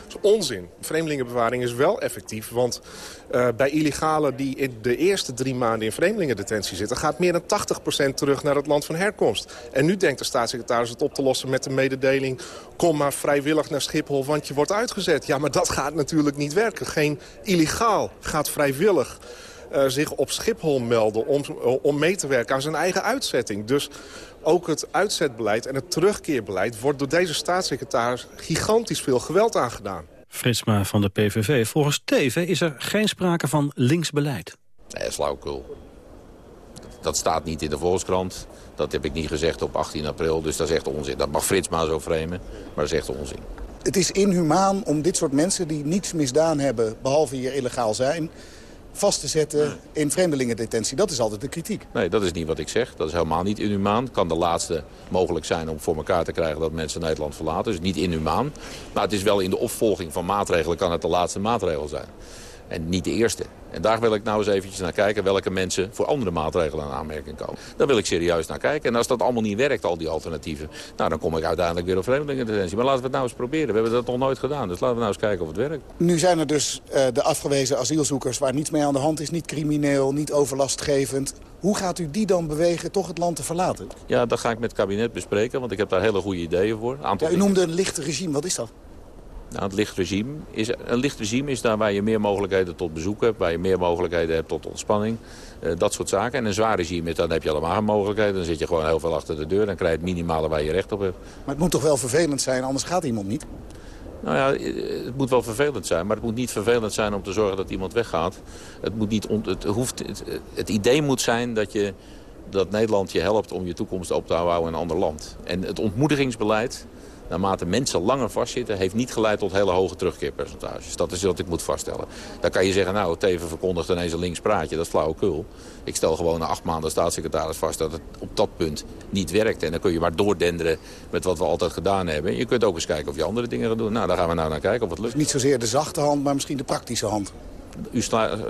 Is onzin. Vreemdelingenbewaring is wel effectief, want uh, bij illegalen die in de eerste drie maanden in vreemdelingendetentie zitten... gaat meer dan 80% terug naar het land van herkomst. En nu denkt de staatssecretaris het op te lossen met de mededeling... kom maar vrijwillig naar Schiphol, want je wordt uitgezet. Ja, maar dat gaat natuurlijk niet werken. Geen illegaal gaat vrijwillig uh, zich op Schiphol melden om, om mee te werken aan zijn eigen uitzetting. Dus ook het uitzetbeleid en het terugkeerbeleid wordt door deze staatssecretaris gigantisch veel geweld aangedaan. Fritsma van de PVV. Volgens Teven is er geen sprake van linksbeleid. Nee, flauwekul. Dat staat niet in de Volkskrant. Dat heb ik niet gezegd op 18 april, dus dat is echt onzin. Dat mag Fritsma zo framen, maar dat is echt onzin. Het is inhumaan om dit soort mensen die niets misdaan hebben... behalve hier illegaal zijn, vast te zetten in vreemdelingendetentie. Dat is altijd de kritiek. Nee, dat is niet wat ik zeg. Dat is helemaal niet inhumaan. kan de laatste mogelijk zijn om voor elkaar te krijgen dat mensen Nederland verlaten. Dus niet inhumaan. Maar het is wel in de opvolging van maatregelen kan het de laatste maatregel zijn. En niet de eerste. En daar wil ik nou eens eventjes naar kijken welke mensen voor andere maatregelen aan aanmerking komen. Daar wil ik serieus naar kijken. En als dat allemaal niet werkt, al die alternatieven, nou dan kom ik uiteindelijk weer op vreemdelingendetentie. Maar laten we het nou eens proberen. We hebben dat nog nooit gedaan. Dus laten we nou eens kijken of het werkt. Nu zijn er dus uh, de afgewezen asielzoekers waar niets mee aan de hand is. Niet crimineel, niet overlastgevend. Hoe gaat u die dan bewegen toch het land te verlaten? Ja, dat ga ik met het kabinet bespreken, want ik heb daar hele goede ideeën voor. Ja, u noemde een licht regime, wat is dat? Nou, het licht regime is, een licht regime is daar waar je meer mogelijkheden tot bezoek hebt... waar je meer mogelijkheden hebt tot ontspanning. Uh, dat soort zaken. En een zwaar regime is, dan heb je allemaal geen mogelijkheden. Dan zit je gewoon heel veel achter de deur. Dan krijg je het minimale waar je recht op hebt. Maar het moet toch wel vervelend zijn, anders gaat iemand niet? Nou ja, het moet wel vervelend zijn. Maar het moet niet vervelend zijn om te zorgen dat iemand weggaat. Het, moet niet het, hoeft, het, het idee moet zijn dat je dat Nederland je helpt om je toekomst op te houden in een ander land. En het ontmoedigingsbeleid, naarmate mensen langer vastzitten... heeft niet geleid tot hele hoge terugkeerpercentages. Dat is wat ik moet vaststellen. Dan kan je zeggen, nou, Teven verkondigt ineens een links praatje. Dat is flauwekul. Ik stel gewoon na acht maanden staatssecretaris vast... dat het op dat punt niet werkt. En dan kun je maar doordenderen met wat we altijd gedaan hebben. Je kunt ook eens kijken of je andere dingen gaat doen. Nou, daar gaan we nou naar kijken of het lukt. Niet zozeer de zachte hand, maar misschien de praktische hand. U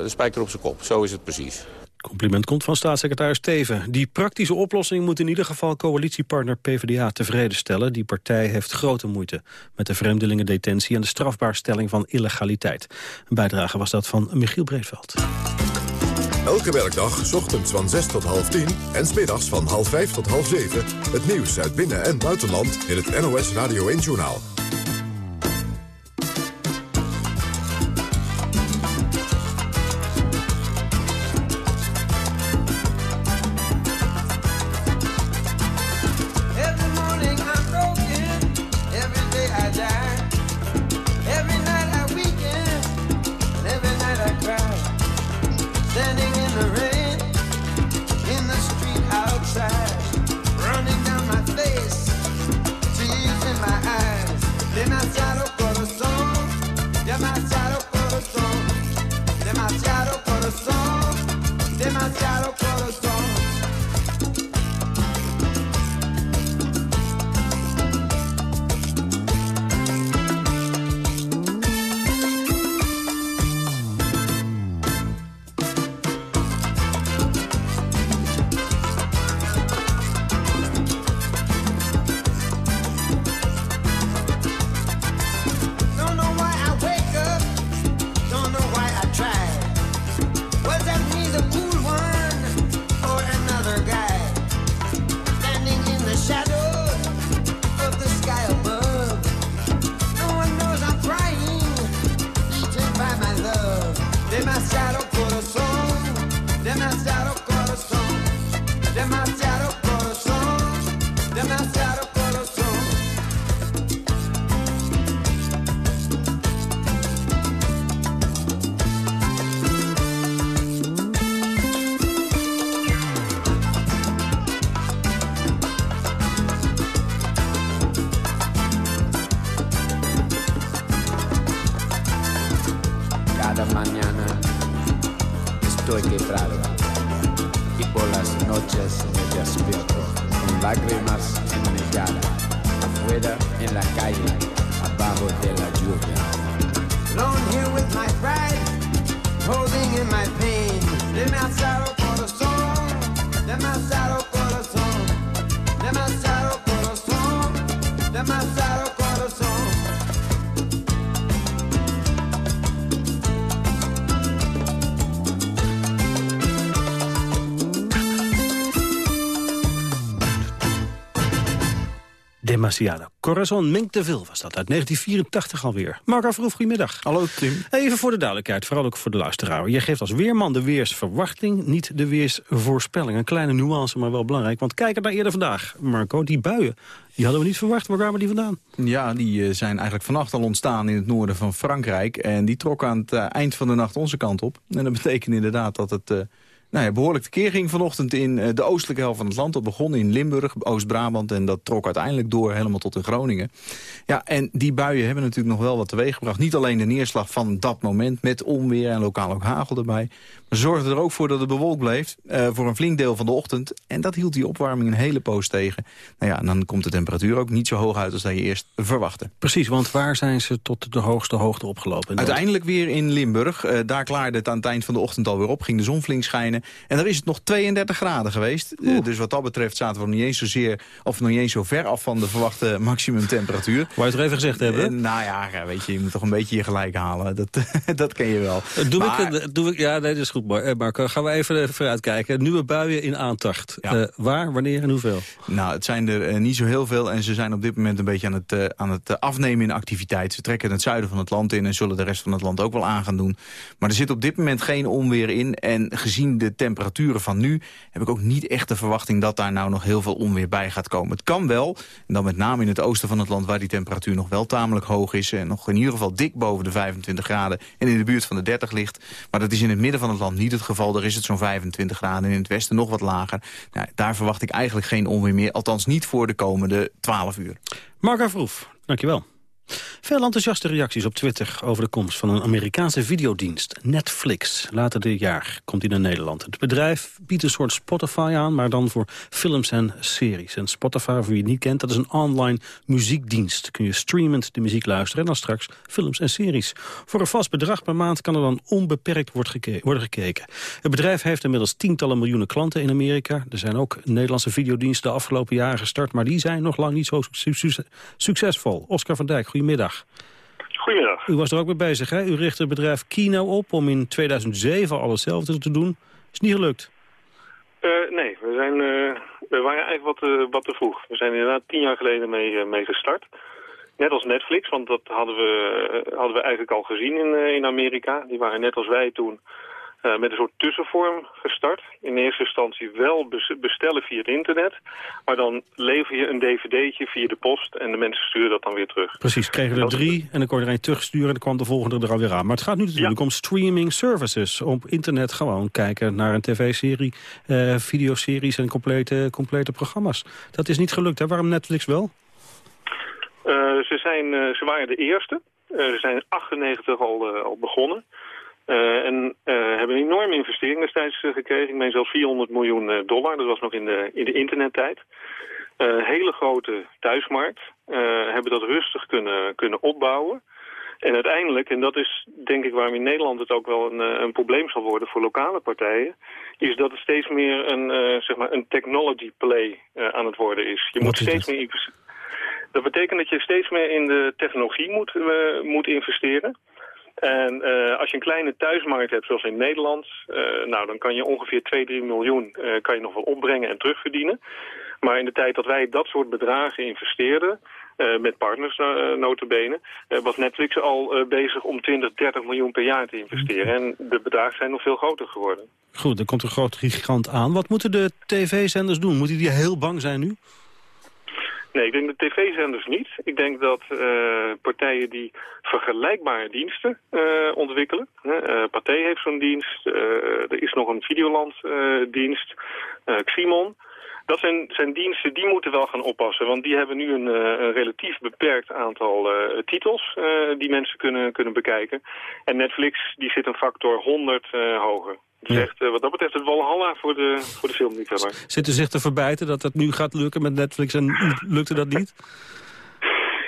spijkt er op zijn kop. Zo is het precies. Compliment komt van staatssecretaris Teven. Die praktische oplossing moet in ieder geval coalitiepartner PvdA tevreden stellen. Die partij heeft grote moeite met de vreemdelingendetentie... en de strafbaarstelling van illegaliteit. Een bijdrage was dat van Michiel Breedveld. Elke werkdag, ochtends van 6 tot half 10 en smiddags van half 5 tot half 7... het nieuws uit binnen- en buitenland in het NOS Radio 1-journaal. Corazon Menteville was dat, uit 1984 alweer. Mark Afroef, goedemiddag. Hallo Tim. Even voor de duidelijkheid, vooral ook voor de luisteraar. Je geeft als weerman de weersverwachting, niet de weersvoorspelling. Een kleine nuance, maar wel belangrijk. Want kijk er naar eerder vandaag, Marco, die buien. Die hadden we niet verwacht. Waar kwamen die vandaan? Ja, die eh, zijn eigenlijk vannacht al ontstaan in het noorden van Frankrijk. En die trokken aan het eh, eind van de nacht onze kant op. En dat betekent inderdaad dat het... Nou ja, behoorlijk tekeer ging vanochtend in eh, de oostelijke helft van het land. Dat begon in Limburg, Oost-Brabant en dat trok uiteindelijk door helemaal tot in Groningen. Ja, en die buien hebben natuurlijk nog wel wat teweeggebracht. Niet alleen de neerslag van dat moment met onweer en lokaal ook hagel erbij. Maar zorgde er ook voor dat het bewolkt bleef uh, voor een flink deel van de ochtend. En dat hield die opwarming een hele poos tegen. Nou ja, dan komt de temperatuur ook niet zo hoog uit als dat je eerst verwachtte. Precies, want waar zijn ze tot de hoogste hoogte opgelopen? Uiteindelijk weer in Limburg. Uh, daar klaarde het aan het eind van de ochtend alweer op. Ging de zon flink schijnen. En daar is het nog 32 graden geweest. Uh, dus wat dat betreft zaten we nog niet eens zozeer... of nog niet eens zo ver af van de verwachte maximumtemperatuur. Wou je het er even gezegd hebben? nou ja, weet je, je moet toch een beetje je gelijk halen. Dat, [laughs] dat ken je wel. Doe ik, doe ik, ja, nee, dat is goed, Marco. Gaan we even vooruitkijken. Nieuwe buien in aantacht. Ja. waar, wanneer en hoeveel? Nou, het zijn er niet zo heel veel. En ze zijn op dit moment een beetje aan het, aan het afnemen in activiteit. Ze trekken het zuiden van het land in en zullen de rest van het land ook wel aan gaan doen. Maar er zit op dit moment geen onweer in. En gezien de temperaturen van nu heb ik ook niet echt de verwachting dat daar nou nog heel veel onweer bij gaat komen. Het kan wel, dan met name in het oosten van het land waar die temperatuur nog wel tamelijk hoog is. En nog in ieder geval dik boven de 25 graden en in de buurt van de 30 ligt. Maar dat is in het midden van het land niet het geval. Daar is het zo'n 25 graden en in het westen nog wat lager. Nou, daar verwacht ik eigenlijk geen onweer meer. Althans niet voor de komende 12 uur. Marga Vroef, dankjewel. Veel enthousiaste reacties op Twitter over de komst van een Amerikaanse videodienst, Netflix. Later dit jaar komt hij naar Nederland. Het bedrijf biedt een soort Spotify aan, maar dan voor films en series. En Spotify, voor wie het niet kent, dat is een online muziekdienst. Kun je streamend de muziek luisteren en dan straks films en series. Voor een vast bedrag per maand kan er dan onbeperkt worden gekeken. Het bedrijf heeft inmiddels tientallen miljoenen klanten in Amerika. Er zijn ook Nederlandse videodiensten de afgelopen jaren gestart, maar die zijn nog lang niet zo succesvol. Oscar van Dijk, goedemiddag. Goedemiddag. U was er ook mee bezig, hè? U richtte het bedrijf Kino op om in 2007 al hetzelfde te doen. Is niet gelukt? Uh, nee, we, zijn, uh, we waren eigenlijk wat, uh, wat te vroeg. We zijn inderdaad tien jaar geleden mee, mee gestart. Net als Netflix, want dat hadden we, hadden we eigenlijk al gezien in, in Amerika. Die waren net als wij toen uh, met een soort tussenvorm gestart. In eerste instantie wel bestellen via het internet. Maar dan lever je een dvd'tje via de post en de mensen sturen dat dan weer terug. Precies, kregen er drie en dan kon je er een terugsturen en dan kwam de volgende er alweer aan. Maar het gaat nu natuurlijk om streaming services. Op internet gewoon kijken naar een tv-serie, uh, videoseries en complete, complete programma's. Dat is niet gelukt, hè? Waarom Netflix wel? Uh, ze, zijn, ze waren de eerste. ze zijn in 98 al, al begonnen. Uh, en uh, hebben een enorme investering destijds uh, gekregen. Ik meen zelfs 400 miljoen dollar. Dat was nog in de, in de internettijd. hele grote thuismarkt. hebben dat rustig kunnen, kunnen opbouwen. En uiteindelijk, en dat is denk ik waarom in Nederland het ook wel een, een probleem zal worden voor lokale partijen, is dat het steeds meer een, zeg maar een technology play aan het worden is. Je moet steeds meer dat betekent dat je steeds meer in de technologie moet, moet investeren. En uh, als je een kleine thuismarkt hebt, zoals in Nederland... Uh, nou, dan kan je ongeveer 2, 3 miljoen uh, kan je nog wel opbrengen en terugverdienen. Maar in de tijd dat wij dat soort bedragen investeerden... met partners notabene... was Netflix al bezig om 20, 30 miljoen per jaar te investeren. En de bedragen zijn nog veel groter geworden. Goed, er komt een groot gigant aan. Wat moeten de tv-zenders doen? Moeten die heel bang zijn nu? Nee, ik denk de tv-zenders niet. Ik denk dat uh, partijen die vergelijkbare diensten uh, ontwikkelen. Uh, Pathé heeft zo'n dienst. er is nog een Videoland-dienst. Ximon. Dat zijn, zijn diensten die moeten wel gaan oppassen. Want die hebben nu een, een relatief beperkt aantal titels die mensen kunnen, kunnen bekijken. En Netflix die zit een factor 100 hoger. Het is echt, uh, wat dat betreft het walhalla voor de, voor de filmliefhebber. Zitten zich te verbijten dat het nu gaat lukken met Netflix en [laughs] lukte dat niet?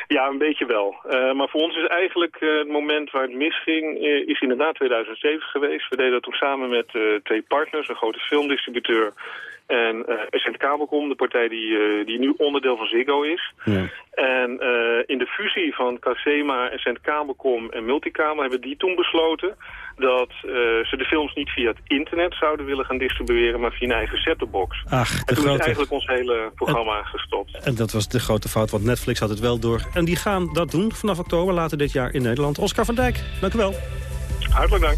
Ja, een beetje wel. Uh, maar voor ons is eigenlijk uh, het moment waar het misging, uh, is inderdaad 2007 geweest. We deden dat toen samen met twee partners, een grote filmdistributeur en uh, Essent Kabelcom, de partij die, uh, die nu onderdeel van Ziggo is. Ja. En uh, in de fusie van Casema, Essent Kabelcom en Multicabel hebben die toen besloten dat ze de films niet via het internet zouden willen gaan distribueren, maar via een eigen set-top-box. Ach, en toen grote... is eigenlijk ons hele programma en, gestopt. En dat was de grote fout, want Netflix had het wel door. En die gaan dat doen vanaf oktober, later dit jaar in Nederland. Oscar van Dijk, dank u wel. Hartelijk dank.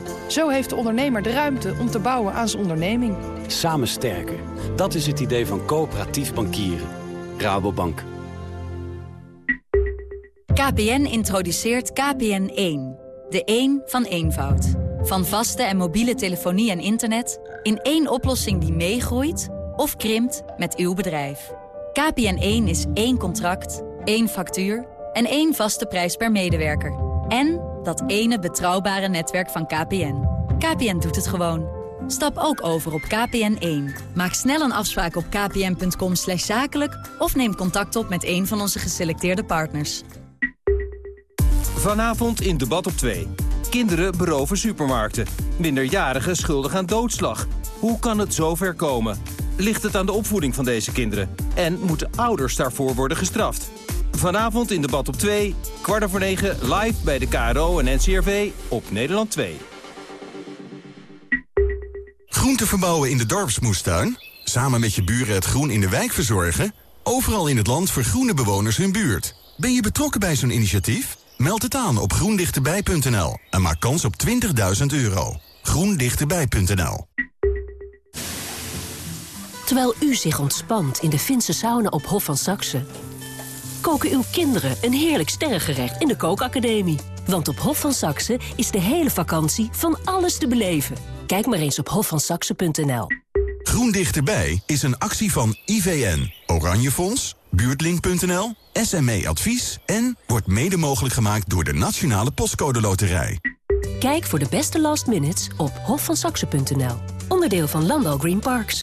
Zo heeft de ondernemer de ruimte om te bouwen aan zijn onderneming. Samen sterker. Dat is het idee van coöperatief bankieren. Rabobank. KPN introduceert KPN1. De 1 van eenvoud. Van vaste en mobiele telefonie en internet... in één oplossing die meegroeit of krimpt met uw bedrijf. KPN1 is één contract, één factuur en één vaste prijs per medewerker. En dat ene betrouwbare netwerk van KPN. KPN doet het gewoon. Stap ook over op KPN1. Maak snel een afspraak op kpn.com zakelijk... of neem contact op met een van onze geselecteerde partners. Vanavond in Debat op 2. Kinderen beroven supermarkten. Minderjarigen schuldig aan doodslag. Hoe kan het zover komen? Ligt het aan de opvoeding van deze kinderen? En moeten ouders daarvoor worden gestraft? Vanavond in Debat op 2, kwart over 9, live bij de KRO en NCRV op Nederland 2. Groente verbouwen in de dorpsmoestuin? Samen met je buren het groen in de wijk verzorgen? Overal in het land vergroenen bewoners hun buurt. Ben je betrokken bij zo'n initiatief? Meld het aan op groendichterbij.nl en maak kans op 20.000 euro. groendichterbij.nl Terwijl u zich ontspant in de Finse sauna op Hof van Saxe... koken uw kinderen een heerlijk sterrengerecht in de kookacademie. Want op Hof van Saxe is de hele vakantie van alles te beleven. Kijk maar eens op hofvansaxe.nl. Groen Dichterbij is een actie van IVN, Oranjefonds, Buurtlink.nl, SME Advies... en wordt mede mogelijk gemaakt door de Nationale Postcode Loterij. Kijk voor de beste last minutes op hofvansaxe.nl. Onderdeel van Landal Green Parks.